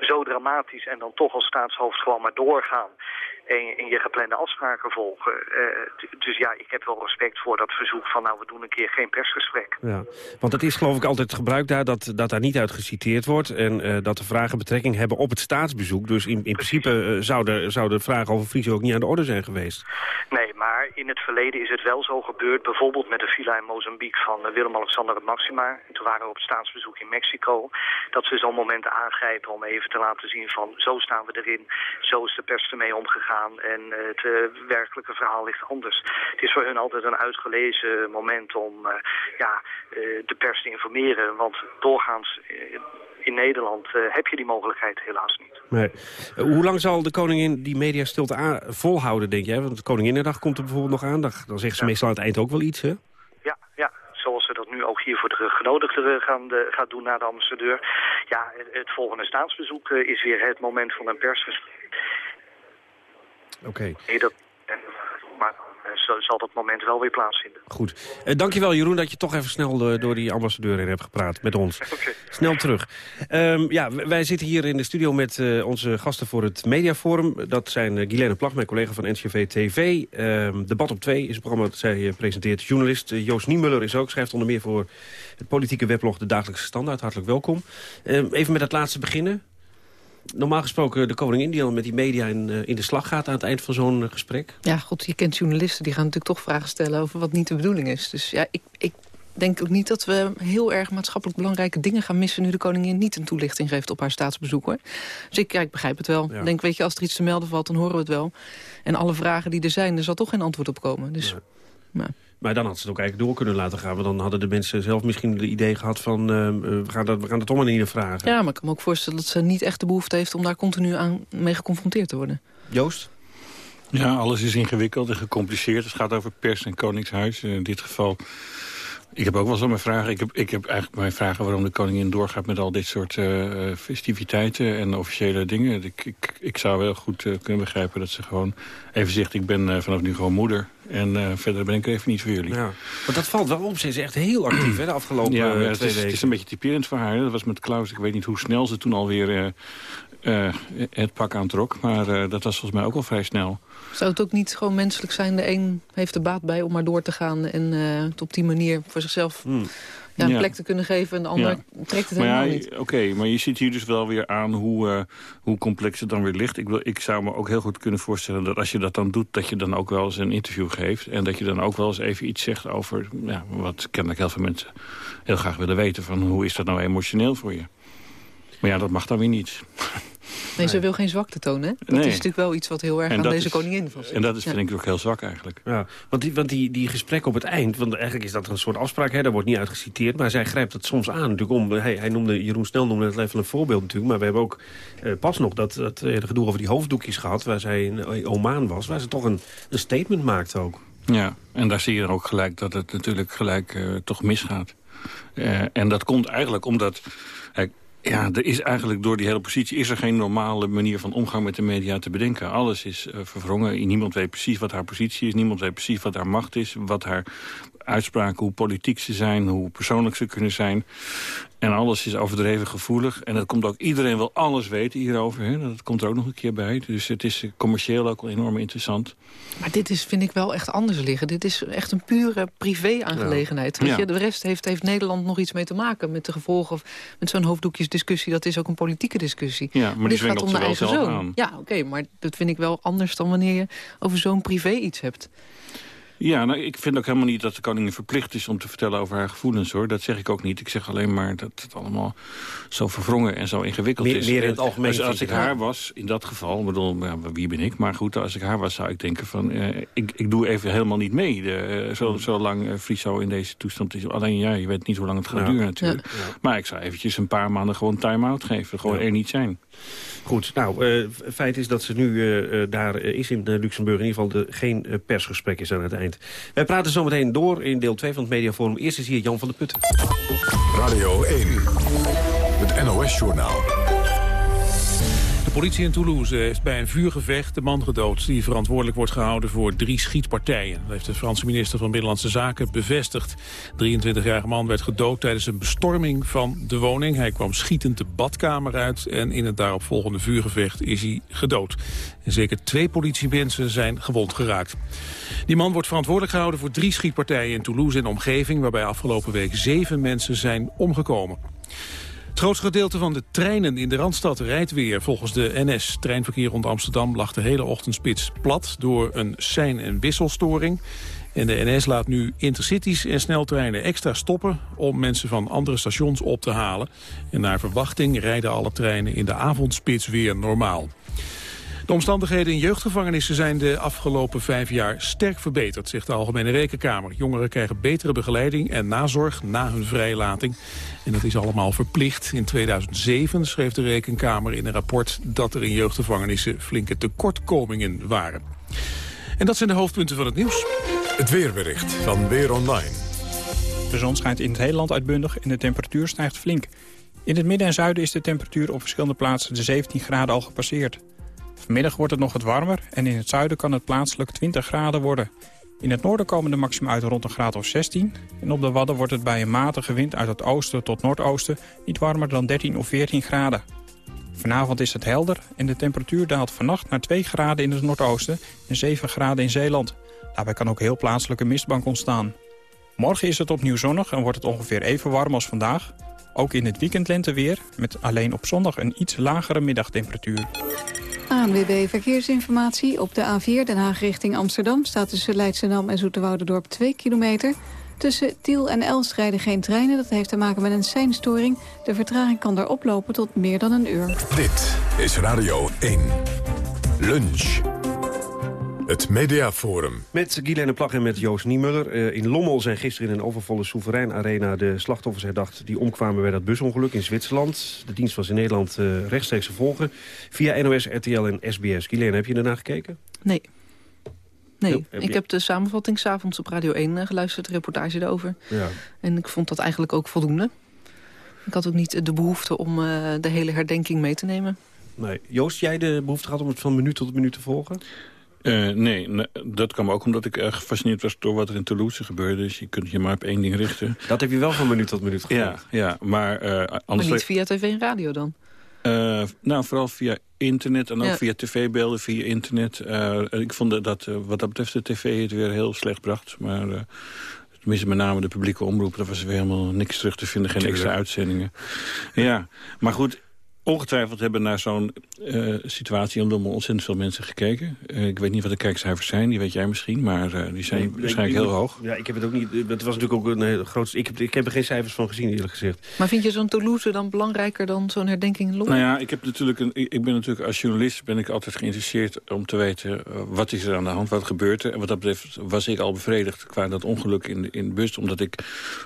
Zo dramatisch en dan toch als staatshoofd gewoon maar doorgaan. En, en je geplande afspraken volgen. Uh, dus ja, ik heb wel respect voor dat verzoek van nou, we doen een keer geen persgesprek. Ja, want het is geloof ik altijd gebruikt daar dat, dat daar niet uit geciteerd wordt. En uh, dat de vragen betrekking hebben op het staatsbezoek. Dus in, in principe uh, zou, de, zou de vraag over Friese ook niet aan de orde zijn geweest. Nee, maar in het verleden is het wel zo gebeurd. Bijvoorbeeld met de villa in Mozambique van Willem-Alexander en Maxima. En toen waren we op staatsbezoek in Mexico. Dat ze zo'n moment aangrijpen om even te laten zien van zo staan we erin. Zo is de pers ermee omgegaan en uh, het uh, werkelijke verhaal ligt anders. Het is voor hun altijd een uitgelezen moment om uh, ja, de pers te informeren. Want doorgaans in Nederland heb je die mogelijkheid helaas niet. Nee. hoe lang zal de koningin die mediastilte volhouden, denk jij? Want de Koninginnedag komt er bijvoorbeeld nog aan. Dan zegt ze ja. meestal aan het eind ook wel iets, hè? Ja, ja zoals ze dat nu ook hier voor de genodigden gaan, de, gaat doen naar de ambassadeur. Ja, het, het volgende staatsbezoek uh, is weer het moment van een persgesprek. Oké. Okay. Nee, dat, maar zal dat moment wel weer plaatsvinden. Goed. Uh, dankjewel Jeroen dat je toch even snel uh, door die ambassadeur in hebt gepraat met ons. Okay. Snel terug. Um, ja, wij zitten hier in de studio met uh, onze gasten voor het Mediaforum. Dat zijn uh, Guilaine Plag, mijn collega van NCV TV. Um, Debat op 2 is het programma dat zij presenteert. Journalist Joost Niemuller is ook, schrijft onder meer voor het politieke weblog De Dagelijkse Standaard. Hartelijk welkom. Um, even met het laatste beginnen normaal gesproken de koningin die dan met die media in, uh, in de slag gaat aan het eind van zo'n uh, gesprek? Ja, goed, je kent journalisten, die gaan natuurlijk toch vragen stellen over wat niet de bedoeling is. Dus ja, ik, ik denk ook niet dat we heel erg maatschappelijk belangrijke dingen gaan missen... nu de koningin niet een toelichting geeft op haar staatsbezoek. Hoor. Dus ik, ja, ik begrijp het wel. Ik ja. denk, weet je, als er iets te melden valt, dan horen we het wel. En alle vragen die er zijn, er zal toch geen antwoord op komen. Dus, ja. Maar. Dan had ze het ook eigenlijk door kunnen laten gaan. Want dan hadden de mensen zelf misschien het idee gehad van... Uh, we, gaan dat, we gaan dat toch maar niet vragen. Ja, maar ik kan me ook voorstellen dat ze niet echt de behoefte heeft... om daar continu aan mee geconfronteerd te worden. Joost? Ja, alles is ingewikkeld en gecompliceerd. Het gaat over pers en koningshuis. In dit geval... Ik heb ook wel zo mijn vragen. Ik heb, ik heb eigenlijk mijn vragen waarom de koningin doorgaat met al dit soort uh, festiviteiten en officiële dingen. Ik, ik, ik zou wel goed uh, kunnen begrijpen dat ze gewoon even zegt... ik ben uh, vanaf nu gewoon moeder en verder ben ik er even niet voor jullie. Ja. Maar dat valt wel op. Ze is echt heel actief hè, de afgelopen ja, ja, het twee is, weken. Het is een beetje typerend voor haar. Hè. Dat was met Klaus. Ik weet niet hoe snel ze toen alweer uh, het pak aantrok. Maar uh, dat was volgens mij ook al vrij snel. Zou het ook niet gewoon menselijk zijn? De een heeft er baat bij om maar door te gaan... en uh, het op die manier voor zichzelf hmm. ja, een ja. plek te kunnen geven... en de ander ja. trekt het maar helemaal ja, niet. Oké, okay, maar je ziet hier dus wel weer aan hoe, hoe complex het dan weer ligt. Ik, wil, ik zou me ook heel goed kunnen voorstellen dat als je dat dan doet... dat je dan ook wel eens een interview geeft... en dat je dan ook wel eens even iets zegt over... Ja, wat kennelijk heel veel mensen heel graag willen weten... van hoe is dat nou emotioneel voor je? Maar ja, dat mag dan weer niet. Nee, ze wil geen zwakte tonen. Hè? Dat nee. is natuurlijk wel iets wat heel erg en aan deze is, koningin vast. En dat is, vind ik ook heel zwak eigenlijk. Ja, want die, want die, die gesprek op het eind, want eigenlijk is dat een soort afspraak, hè, daar wordt niet uit geciteerd, maar zij grijpt het soms aan natuurlijk om. Hij, hij noemde, Jeroen Snel noemde het even een voorbeeld natuurlijk, maar we hebben ook uh, pas nog dat, dat uh, gedoe over die hoofddoekjes gehad, waar zij in Oman was, waar ze toch een, een statement maakte ook. Ja, en daar zie je ook gelijk dat het natuurlijk gelijk uh, toch misgaat. en dat komt eigenlijk omdat... Ja, er is eigenlijk door die hele positie... is er geen normale manier van omgang met de media te bedenken. Alles is uh, verwrongen. Niemand weet precies wat haar positie is. Niemand weet precies wat haar macht is. Wat haar uitspraken, hoe politiek ze zijn, hoe persoonlijk ze kunnen zijn. En alles is overdreven gevoelig. En dat komt ook, iedereen wil alles weten hierover. Hè? Dat komt er ook nog een keer bij. Dus het is commercieel ook wel enorm interessant. Maar dit is, vind ik wel echt anders liggen. Dit is echt een pure privé-aangelegenheid. Ja. De rest heeft, heeft Nederland nog iets mee te maken met de gevolgen. Met zo'n hoofddoekjesdiscussie, dat is ook een politieke discussie. Ja, maar, maar dit gaat om de eigen zoon. Aan. Ja, oké, maar dat vind ik wel anders dan wanneer je over zo'n privé iets hebt. Ja, nou, ik vind ook helemaal niet dat de koningin verplicht is om te vertellen over haar gevoelens, hoor. Dat zeg ik ook niet. Ik zeg alleen maar dat het allemaal zo verwrongen en zo ingewikkeld meer, is. Meer in het algemeen. Als, als ik haar was, in dat geval, bedoel, ja, wie ben ik? Maar goed, als ik haar was, zou ik denken van, eh, ik, ik doe even helemaal niet mee. De, uh, zo, zo lang uh, Friso in deze toestand is. Alleen ja, je weet niet hoe lang het gaat ja. duren natuurlijk. Ja. Maar ik zou eventjes een paar maanden gewoon time-out geven. Gewoon er niet zijn. Goed, nou, uh, feit is dat ze nu daar is in Luxemburg. In ieder geval de, geen persgesprek is aan het eind. Wij praten zometeen door in deel 2 van het Mediaforum. Eerst is hier Jan van der Putten. Radio 1, het NOS-journaal. Politie in Toulouse heeft bij een vuurgevecht de man gedood... die verantwoordelijk wordt gehouden voor drie schietpartijen. Dat heeft de Franse minister van Binnenlandse Zaken bevestigd. De 23-jarige man werd gedood tijdens een bestorming van de woning. Hij kwam schietend de badkamer uit en in het daaropvolgende vuurgevecht is hij gedood. En zeker twee politiemensen zijn gewond geraakt. Die man wordt verantwoordelijk gehouden voor drie schietpartijen in Toulouse en omgeving... waarbij afgelopen week zeven mensen zijn omgekomen. Het grootste gedeelte van de treinen in de Randstad rijdt weer volgens de NS. Treinverkeer rond Amsterdam lag de hele ochtendspits plat door een sein- en wisselstoring. En de NS laat nu intercities en sneltreinen extra stoppen om mensen van andere stations op te halen. En naar verwachting rijden alle treinen in de avondspits weer normaal. De omstandigheden in jeugdgevangenissen zijn de afgelopen vijf jaar sterk verbeterd, zegt de Algemene Rekenkamer. Jongeren krijgen betere begeleiding en nazorg na hun vrijlating. En dat is allemaal verplicht. In 2007 schreef de Rekenkamer in een rapport dat er in jeugdgevangenissen flinke tekortkomingen waren. En dat zijn de hoofdpunten van het nieuws. Het weerbericht van Weer Online. De zon schijnt in het hele land uitbundig en de temperatuur stijgt flink. In het midden en zuiden is de temperatuur op verschillende plaatsen de 17 graden al gepasseerd. Vanmiddag wordt het nog wat warmer en in het zuiden kan het plaatselijk 20 graden worden. In het noorden komen de maxima uit rond een graad of 16. En op de Wadden wordt het bij een matige wind uit het oosten tot noordoosten niet warmer dan 13 of 14 graden. Vanavond is het helder en de temperatuur daalt vannacht naar 2 graden in het noordoosten en 7 graden in Zeeland. Daarbij kan ook heel plaatselijke mistbank ontstaan. Morgen is het opnieuw zonnig en wordt het ongeveer even warm als vandaag. Ook in het weekend lenteweer, met alleen op zondag een iets lagere middagtemperatuur. ANWB Verkeersinformatie. Op de A4 Den Haag richting Amsterdam staat tussen Leidschendam en Zoeterwoudendorp 2 kilometer. Tussen Tiel en Elst rijden geen treinen. Dat heeft te maken met een seinstoring. De vertraging kan daar oplopen tot meer dan een uur. Dit is Radio 1. Lunch. Het Mediaforum. Met Guylaine Plag en met Joost Niemuller. Uh, in Lommel zijn gisteren in een overvolle Soeverein Arena... de slachtoffers herdacht die omkwamen bij dat busongeluk in Zwitserland. De dienst was in Nederland uh, rechtstreeks te volgen. Via NOS, RTL en SBS. Guylaine, heb je ernaar gekeken? Nee. Nee, heb ik heb de samenvatting s'avonds op Radio 1 uh, geluisterd, de reportage daarover. Ja. En ik vond dat eigenlijk ook voldoende. Ik had ook niet de behoefte om de hele herdenking mee te nemen. Nee. Joost, jij de behoefte gehad om het van minuut tot minuut te volgen? Uh, nee, dat kwam ook omdat ik erg gefascineerd was door wat er in Toulouse gebeurde. Dus je kunt je maar op één ding richten. Dat heb je wel van minuut tot minuut gevolgd. Ja, ja maar... Uh, anders maar niet via tv en radio dan? Uh, nou, vooral via internet en ook Ja. via tv-beelden, via internet. Uh, ik vond dat uh, wat dat betreft de tv het weer heel slecht bracht. Maar uh, tenminste met name de publieke omroep, daar was er weer helemaal niks terug te vinden. Geen Tuurlijk. extra uitzendingen. Ja, maar goed... Ongetwijfeld hebben naar zo'n uh, situatie Lommel ontzettend veel mensen gekeken. Uh, ik weet niet wat de kijkcijfers zijn, die weet jij misschien. Maar uh, die zijn Nee, waarschijnlijk ik- heel hoog. Ja, ik heb het ook niet. Het was natuurlijk ook een heel groot. Ik heb, ik heb er geen cijfers van gezien, eerlijk gezegd. Maar vind je zo'n Toulouse dan belangrijker dan zo'n herdenking in Londen? Nou ja, ik, heb natuurlijk een, ik ben natuurlijk als journalist ben ik altijd geïnteresseerd om te weten uh, wat is er aan de hand, wat gebeurt er. En wat dat betreft was ik al bevredigd qua dat ongeluk in de, in de bus, omdat ik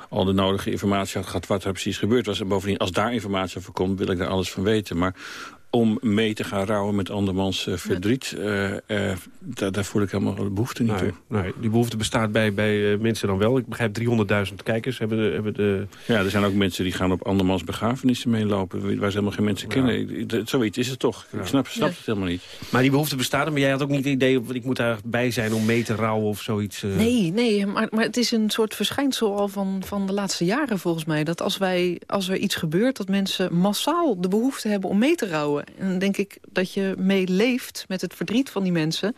al de nodige informatie had gehad wat er precies gebeurd was. En bovendien, als daar informatie over komt, wil ik daar alles van weten. Maar om mee te gaan rouwen met andermans uh, verdriet. Uh, uh, daar, daar voel ik helemaal de behoefte niet nee, toe. Nee, die behoefte bestaat bij, bij mensen dan wel. Ik begrijp 300.000 kijkers hebben de, hebben de... Ja, er zijn ook mensen die gaan op andermans begrafenissen meelopen... waar ze helemaal geen mensen ja. kennen. Zoiets is het toch. Ja. Ik snap, snap het helemaal niet. Maar die behoefte bestaat er, maar jij had ook niet het idee... ik moet daarbij zijn om mee te rouwen of zoiets? Nee, nee maar, maar het is een soort verschijnsel al van, van de laatste jaren volgens mij. Dat als, wij, als er iets gebeurt, dat mensen massaal de behoefte hebben om mee te rouwen. En dan denk ik dat je meeleeft met het verdriet van die mensen.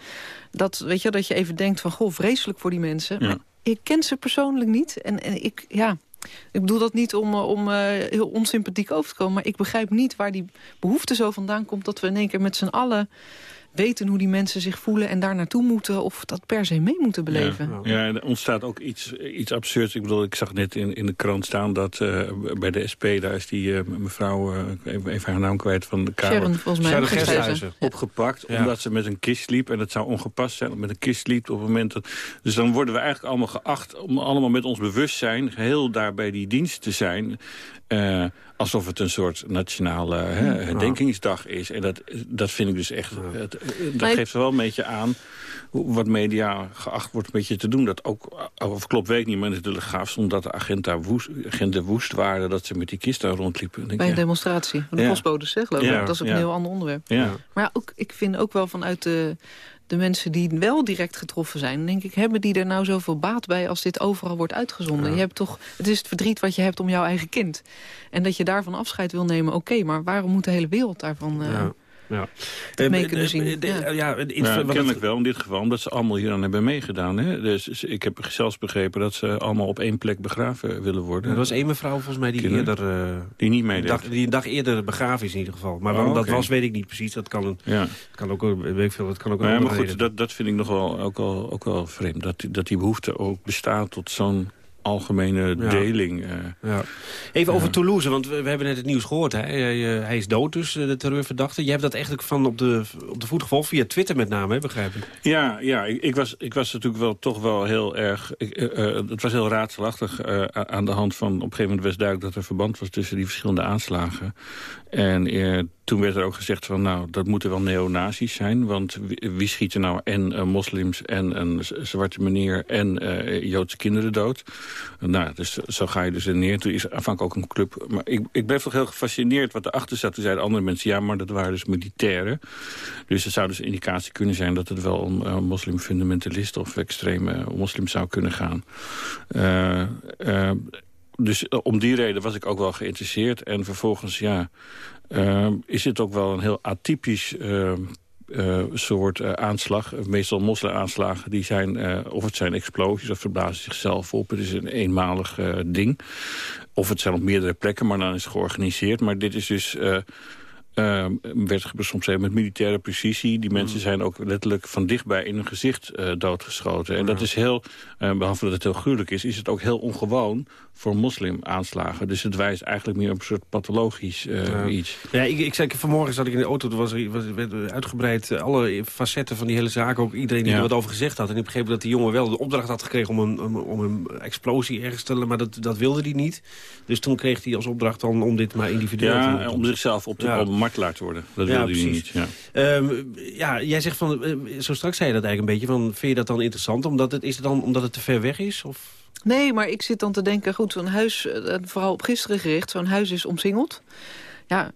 Dat, weet je, dat je even denkt van, goh, vreselijk voor die mensen. Ja. Maar ik ken ze persoonlijk niet. En, en ik, ja, ik bedoel dat niet om, om uh, heel onsympathiek over te komen... maar ik begrijp niet waar die behoefte zo vandaan komt... dat we in één keer met z'n allen weten hoe die mensen zich voelen... en daar naartoe moeten of dat per se mee moeten beleven. Ja, ja er ontstaat ook iets, iets absurds. Ik bedoel, ik zag net in, in de krant staan dat uh, bij de SP... daar is die uh, mevrouw, uh, even, even haar naam kwijt van de Kamer... Sharon, volgens mij. Sharon opgepakt, ja. omdat ze met een kist liep. En het zou ongepast zijn om met een kist liep op het moment dat... Dus dan worden we eigenlijk allemaal geacht om allemaal met ons bewustzijn... heel daar bij die dienst te zijn... Uh, alsof het een soort nationale hè, herdenkingsdag is. En dat, dat vind ik dus echt... Het, dat geeft wel een beetje aan wat media geacht wordt een beetje te doen. Dat ook, of klopt weet ik niet, maar in de Telegraaf stond dat de agenten woest, agenten woest waren... dat ze met die kist daar rondliepen. Bij een demonstratie. De ja. postbodes, zeg, geloof ik. Ja, dat is ook een heel ander onderwerp. Ja. Maar ook, ik vind ook wel vanuit de de mensen die wel direct getroffen zijn... denk ik, hebben die er nou zoveel baat bij als dit overal wordt uitgezonden? Je hebt toch, het is het verdriet wat je hebt om jouw eigen kind. En dat je daarvan afscheid wil nemen, oké, okay, maar waarom moet de hele wereld daarvan... Uh, ja. Ja. mee kunnen zien. Ja. Ja, kennelijk wel in dit geval, omdat ze allemaal hier aan hebben meegedaan. Hè? Dus ik heb zelfs begrepen dat ze allemaal op één plek begraven willen worden. Er was één mevrouw volgens mij die Kinderen, eerder... Uh, die niet meedeed. Dag, die een dag eerder begraven is in ieder geval. Maar waarom oh, okay. dat was, weet ik niet precies. Dat kan, een, ja. kan ook, weet ik veel, dat kan ook maar, ja, maar goed, dat, dat vind ik nog wel, ook, wel, ook wel vreemd. Dat, dat die behoefte ook bestaat tot zo'n algemene ja. deling. Uh, ja. Even over Toulouse, want we, we, hebben net het nieuws gehoord. Hè? Hij, hij, is dood dus, de terreurverdachte. Je hebt dat eigenlijk van op de, op de voet gevolgd, via Twitter met name, hè, begrijp ik? Ja, ja ik, ik, was, ik was natuurlijk wel toch wel heel erg... Ik, uh, het was heel raadselachtig uh, aan de hand van... op een gegeven moment was duidelijk dat er verband was tussen die verschillende aanslagen. En toen werd er ook gezegd van, nou, dat moeten wel neonazis zijn. Want wie, wie schiet er nou en uh, moslims en een zwarte meneer en uh, Joodse kinderen dood? Nou, dus zo ga je dus er neer. Toen is aanvankelijk ook een club. Maar ik, ik bleef toch heel gefascineerd wat erachter zat. Toen zeiden andere mensen, ja, maar dat waren dus militairen. Dus er zou dus indicatie kunnen zijn dat het wel om uh, moslimfundamentalisten of extreme moslims zou kunnen gaan. Dus om die reden was ik ook wel geïnteresseerd. En vervolgens, ja, uh, is het ook wel een heel atypisch uh, uh, soort aanslag. Meestal moslemaanslagen, die zijn, of het zijn explosies of verblazen zichzelf op. Het is een eenmalig ding. Of het zijn op meerdere plekken, maar dan is het georganiseerd. Maar dit is dus... Uh, werd beschreven met militaire precisie. Die mensen zijn ook letterlijk van dichtbij in hun gezicht uh, doodgeschoten. En dat is heel, uh, behalve dat het heel gruwelijk is... is het ook heel ongewoon voor moslimaanslagen. Dus het wijst eigenlijk meer op een soort pathologisch ja. iets. Ja, ik, ik zei vanmorgen zat ik in de auto... was, was, werd uitgebreid alle facetten van die hele zaak. Ook iedereen die ja. er wat over gezegd had. En ik begreep dat die jongen wel de opdracht had gekregen... om een, om, om een explosie ergens te stellen, maar dat, dat wilde hij niet. Dus toen kreeg hij als opdracht dan om dit maar individueel ja, te doen. om zichzelf op te ja. Martelaar te worden. Dat ja, wilde hij niet. Ja. Um, ja, jij zegt van, uh, zo straks zei je dat eigenlijk een beetje. Van, vind je dat dan interessant? Omdat het, is het dan omdat het te ver weg is? Of... Nee, maar ik zit dan te denken, goed, zo'n huis, vooral op gisteren gericht, zo'n huis is omsingeld. Ja,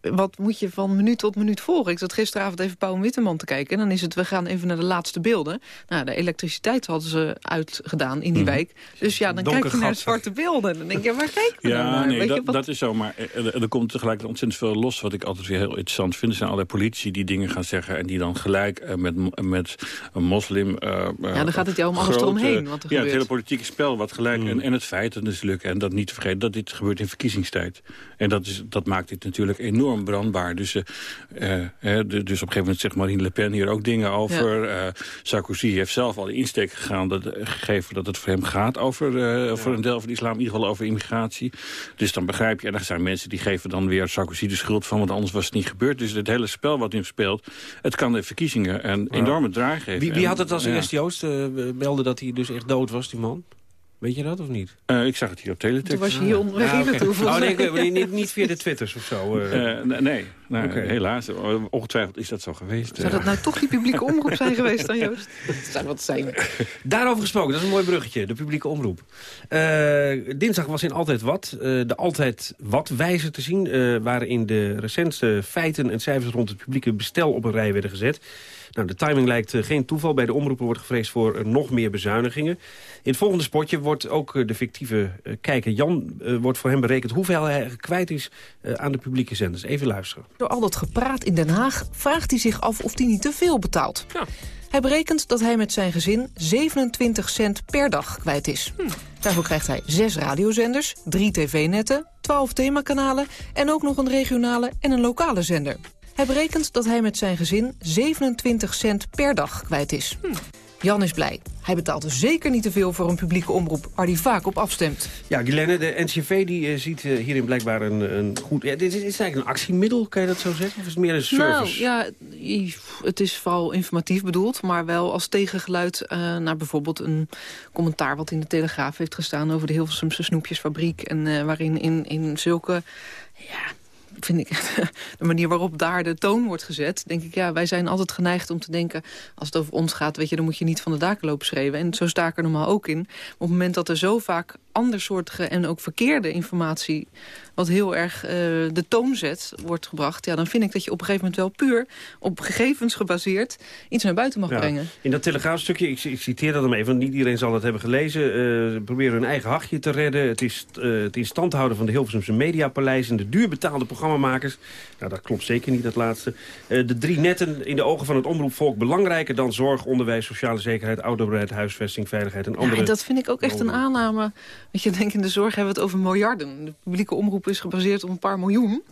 wat moet je van minuut tot minuut volgen? Ik zat gisteravond even Pauw Witteman te kijken. En dan is het, we gaan even naar de laatste beelden. Nou, de elektriciteit hadden ze uitgedaan in die mm. wijk. Dus ja, dan Donker kijk je naar zwarte beelden. En dan denk je, waar kijk je ja, naar? Nee, Weet dat, je, wat... dat is zo. Maar er, er komt tegelijkertijd ontzettend veel los. Wat ik altijd weer heel interessant vind. Er zijn allerlei politici die dingen gaan zeggen. En die dan gelijk uh, met, met een moslim... Uh, ja, dan gaat het jou om alles eromheen. Wat er ja, het hele politieke spel wat gelijk... Mm. En, en het feit, dat is lukken. En dat niet te vergeten, dat dit gebeurt in verkiezingstijd. En dat, is, dat maakt dit natuurlijk enorm brandbaar. Dus uh, uh, dus op een gegeven moment zegt Marine Le Pen hier ook dingen over. Ja. Uh, Sarkozy heeft zelf al de insteek gegaan dat, gegeven dat het voor hem gaat over ja. voor een deel van de islam, in ieder geval over immigratie. Dus dan begrijp je, en er zijn mensen die geven dan weer Sarkozy de schuld van, want anders was het niet gebeurd. Dus het hele spel wat nu speelt, het kan de verkiezingen een ja. enorme draai geven. Wie, wie had het als eerste Joost meldde dat hij dus echt dood was, die man? Weet je dat of niet? Eh, ik zag het hier op teletext. Toen was je hier onderweg oké. naartoe, volgens Oh, nee, ik niet, niet via de twitters of zo. eh. Eh, nee, Oké. helaas. Ongetwijfeld is dat zo geweest. Zou dat nou toch die publieke omroep zijn geweest dan, Joost? Dat zou wat zijn. Daarover gesproken, dat is een mooi bruggetje, de publieke omroep. Eh, dinsdag was in Altijd Wat, eh, de Altijd Wat wijzer te zien... eh, waarin de recentste feiten en cijfers rond het publieke bestel op een rij werden gezet. Nou, de timing lijkt eh, geen toeval. Bij de omroepen wordt gevreesd voor eh, nog meer bezuinigingen. In het volgende spotje wordt ook eh, de fictieve kijker Jan... wordt voor hem berekend hoeveel hij kwijt is aan de publieke zenders. Even luisteren. Door al dat gepraat in Den Haag vraagt hij zich af of hij niet te veel betaalt. Hij berekent dat hij met zijn gezin 27 cent per dag kwijt is. Daarvoor krijgt hij zes radiozenders, drie tv-netten, 12 themakanalen... en ook nog een regionale en een lokale zender. Hij berekent dat hij met zijn gezin 27 cent per dag kwijt is. Jan is blij. Hij betaalt dus zeker niet te veel voor een publieke omroep... waar hij vaak op afstemt. Ja, Guilaine, de NCV die, eh, ziet eh, hierin blijkbaar een, een goed... Ja, dit is, eigenlijk een actiemiddel, kan je dat zo zeggen? Of is het meer een service? Nou, ja, het is vooral informatief bedoeld... maar wel als tegengeluid eh, naar bijvoorbeeld een commentaar... wat in de Telegraaf heeft gestaan over de Hilversumse snoepjesfabriek... en eh, waarin in, in zulke... Ja, vind ik de manier waarop daar de toon wordt gezet... denk ik, ja, wij zijn altijd geneigd om te denken... als het over ons gaat, weet je, dan moet je niet van de daken lopen schreeuwen. En zo sta ik er normaal ook in. Op het moment dat er zo vaak andersoortige en ook verkeerde informatie... wat heel erg eh, de toon zet, wordt gebracht... ja, dan vind ik dat je op een gegeven moment wel puur... op gegevens gebaseerd iets naar buiten mag Ja. brengen. In dat telegraafstukje, ik, ik citeer dat hem even, want niet iedereen zal dat hebben gelezen. Ze proberen hun eigen hachje te redden. Het is eh, het in stand houden van de Hilversumse Mediapaleis... en de duurbetaalde programmamakers. Nou, dat klopt zeker niet, dat laatste. De drie netten in de ogen van het omroepvolk belangrijker dan zorg, onderwijs, sociale zekerheid, ouderbeleid, huisvesting, veiligheid en Ja, andere... en dat vind ik ook echt een aanname. Want je denkt, in de zorg hebben we het over miljarden. De publieke omroep is gebaseerd op een paar miljoen.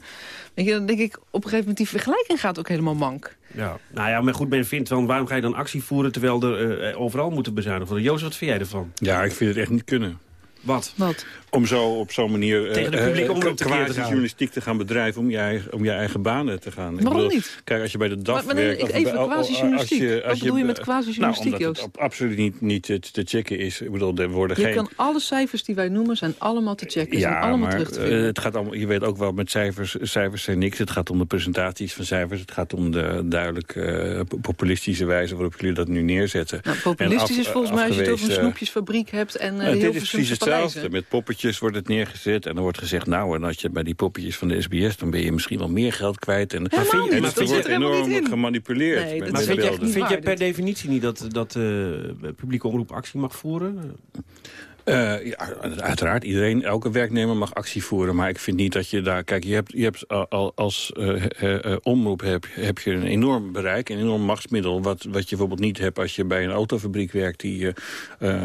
Weet je, dan denk ik, op een gegeven moment die vergelijking gaat ook helemaal mank. Ja, nou ja, maar goed, men vindt van waarom ga je dan actie voeren... terwijl er eh, overal moeten bezuinigen worden. Joost, wat vind jij ervan? Ja, ik vind het echt niet kunnen. Wat? Wat? Om zo op zo'n manier Tegen de eh, publieke eh, omroep tekeer te gaan. quasi-journalistiek te gaan bedrijven... om je eigen, om je eigen banen te gaan. Ik Waarom bedoel, niet? Kijk, als je bij de DAF Maar- maar werkt... ik- even bij- oh, oh, quasi-journalistiek. als je- Wat als bedoel je met quasi-journalistiek, nou, omdat Joost? het absoluut niet, niet te, te checken is. Ik bedoel, er worden Je geen... kan alle cijfers die wij noemen, zijn allemaal te checken. zijn allemaal maar terug te eh, vinden. het gaat allemaal, je weet ook wel, met cijfers, cijfers zijn niks. Het gaat om de presentaties van cijfers. Het gaat om de duidelijk eh, populistische wijze waarop jullie dat nu neerzetten. Nou, populistisch af- is volgens mij als je het over een snoepjesfabriek hebt... en uh, Eh, is precies Hilversumse hetzelfde. Met poppetjes wordt het neergezet. En er wordt gezegd, nou, en als je bij die poppetjes van de SBS... dan ben je misschien wel meer geld kwijt. En, niet. het Dat wordt enorm gemanipuleerd. Nee, met Maar vind vind waar, per definitie niet dat, dat eh, publieke omroep actie mag voeren? Eh, ja, uiteraard. Iedereen, elke werknemer mag actie voeren. Maar ik vind niet dat je daar... Kijk, je hebt, je hebt al- al- als eh, eh, omroep heb, heb je een enorm bereik, een enorm machtsmiddel... Wat, wat je bijvoorbeeld niet hebt als je bij een autofabriek werkt... die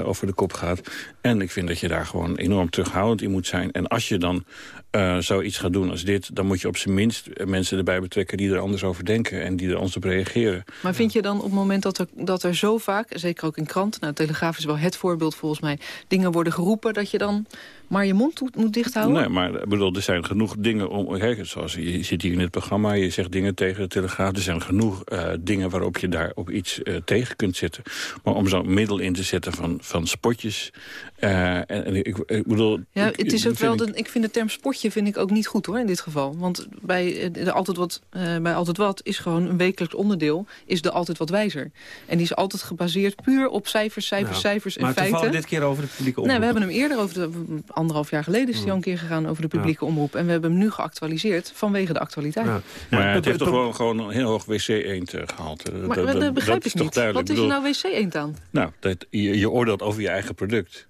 over de kop gaat. En ik vind dat je daar gewoon enorm terughoudend in moet zijn. En als je dan eh, zoiets gaat doen als dit... dan moet je op zijn minst mensen erbij betrekken die er anders over denken... en die er anders op reageren. Maar vind je dan op het moment dat er, dat er zo vaak, zeker ook in kranten... nou, Telegraaf is wel het voorbeeld volgens mij... dingen worden geroepen, dat je dan maar je mond moet, moet dichthouden? Nee, maar ik bedoel, er zijn genoeg dingen om... Kijk, zoals je zit hier in het programma, je zegt dingen tegen de Telegraaf. Er zijn genoeg eh, dingen waarop je daar op iets eh, tegen kunt zetten. Maar om zo'n middel in te zetten van, van spotjes... eh, en, en ik, ik bedoel... Ja, ik- het is ook vind wel ik- de, ik vind de term spotje vind ik ook niet goed hoor in dit geval. Want bij, de altijd, wat, eh, bij Altijd Wat is gewoon een wekelijks onderdeel, is de Altijd Wat Wijzer. En die is altijd gebaseerd puur op cijfers, cijfers, Nou, cijfers en maar feiten. toevallig dit keer over de publieke omroep. Nee, we hebben hem eerder over de anderhalf jaar geleden is hij al een keer gegaan over de publieke omroep. En we hebben hem nu geactualiseerd vanwege de actualiteit. Maar ja, het heeft toch gewoon, gewoon een heel hoog wc-eend eh, gehaald. Eh, Maar dat, dat, dat- begrijp dat is ik toch niet. duidelijk. Wat is er nou wc-eend aan? Nou, dat, je, je oordeelt over je eigen product.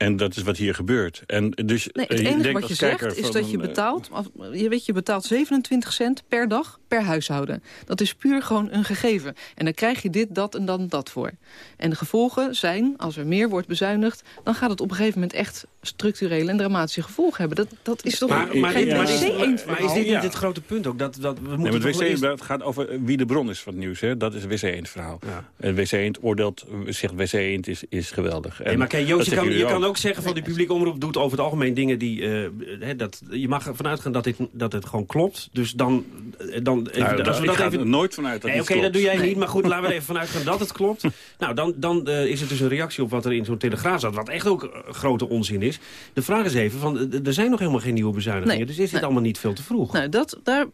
En dat is wat hier gebeurt. En dus, Nee, eh, het je enige wat je zegt is dat je een, eh, betaalt... Je weet, je betaalt 27 cent per dag per huishouden. Dat is puur gewoon een gegeven. En dan krijg je dit, dat en dan dat voor. En de gevolgen zijn, als er meer wordt bezuinigd... dan gaat het op een gegeven moment echt structurele en dramatische gevolgen hebben. Dat, dat is toch Maar, maar, geen dit- maar, is, wc-eend maar is dit Ja. niet het grote punt ook? Dat, dat we Nee, moeten maar toch het wel wc eerst- het gaat over wie de bron is van het nieuws. Hè? Dat is het wc-eend verhaal. Het wc-eend oordeelt, zegt wc-eend is, is geweldig. Nee, maar kijk, Joost, je kan, je kan ook ook zeggen van die publieke omroep doet over het algemeen dingen die... eh, hè, dat, je mag ervan uitgaan dat, dit, dat het gewoon klopt. Dus dan... eh, dan even, Nou, als we ik dat ga even... er nooit vanuit dat Nee, Oké, dat doe jij niet. Maar goed, laten we er even vanuit gaan dat het klopt. Nou, dan, dan eh, is het dus een reactie op wat er in zo'n telegraaf zat. Wat echt ook grote onzin is. De vraag is even, van, er zijn nog helemaal geen nieuwe bezuinigingen. Nee, dus is dit nee. allemaal niet veel te vroeg? Nou, dat, daar,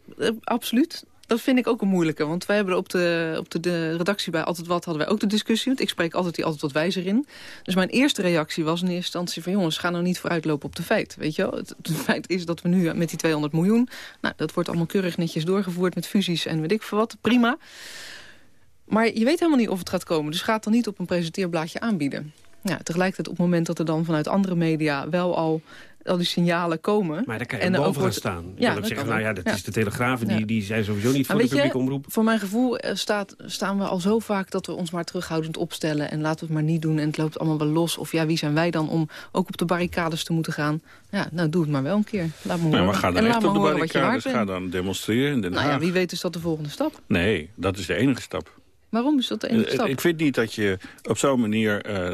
absoluut. Dat vind ik ook een moeilijke. Want wij hebben op de, op de, redactie bij Altijd Wat hadden wij ook de discussie. Want ik spreek altijd die Altijd Wat wijzer in. Dus mijn eerste reactie was in eerste instantie van... jongens, ga nou niet vooruitlopen op de feit. Weet je wel? Het, het feit is dat we nu met die 200 miljoen... nou, dat wordt allemaal keurig netjes doorgevoerd met fusies en weet ik veel wat. Prima. Maar je weet helemaal niet of het gaat komen. Dus ga het dan niet op een presenteerblaadje aanbieden. Ja, tegelijkertijd op het moment dat er dan vanuit andere media... wel al, al die signalen komen... Maar daar kan je en boven gaan staan. Je Ja, kan ook dat zeggen, nou ja, dat is de Telegraaf. Die, die zijn sowieso niet voor Maar de je, publieke omroep. Voor mijn gevoel eh, staat, staan we al zo vaak dat we ons maar terughoudend opstellen... en laten we het maar niet doen en het loopt allemaal wel los. Of ja, wie zijn wij dan om ook op de barricades te moeten gaan? Ja, nou, doe het maar wel een keer. Laat me horen. Nou, maar ga en dan laat echt op de horen wat je waard barricades. Ga dan demonstreren in Den Nou ja, wie weet is dat de volgende stap. Nee, dat is de enige stap. Waarom is dat de enige Eh, stap? Ik vind niet dat je op zo'n manier... eh,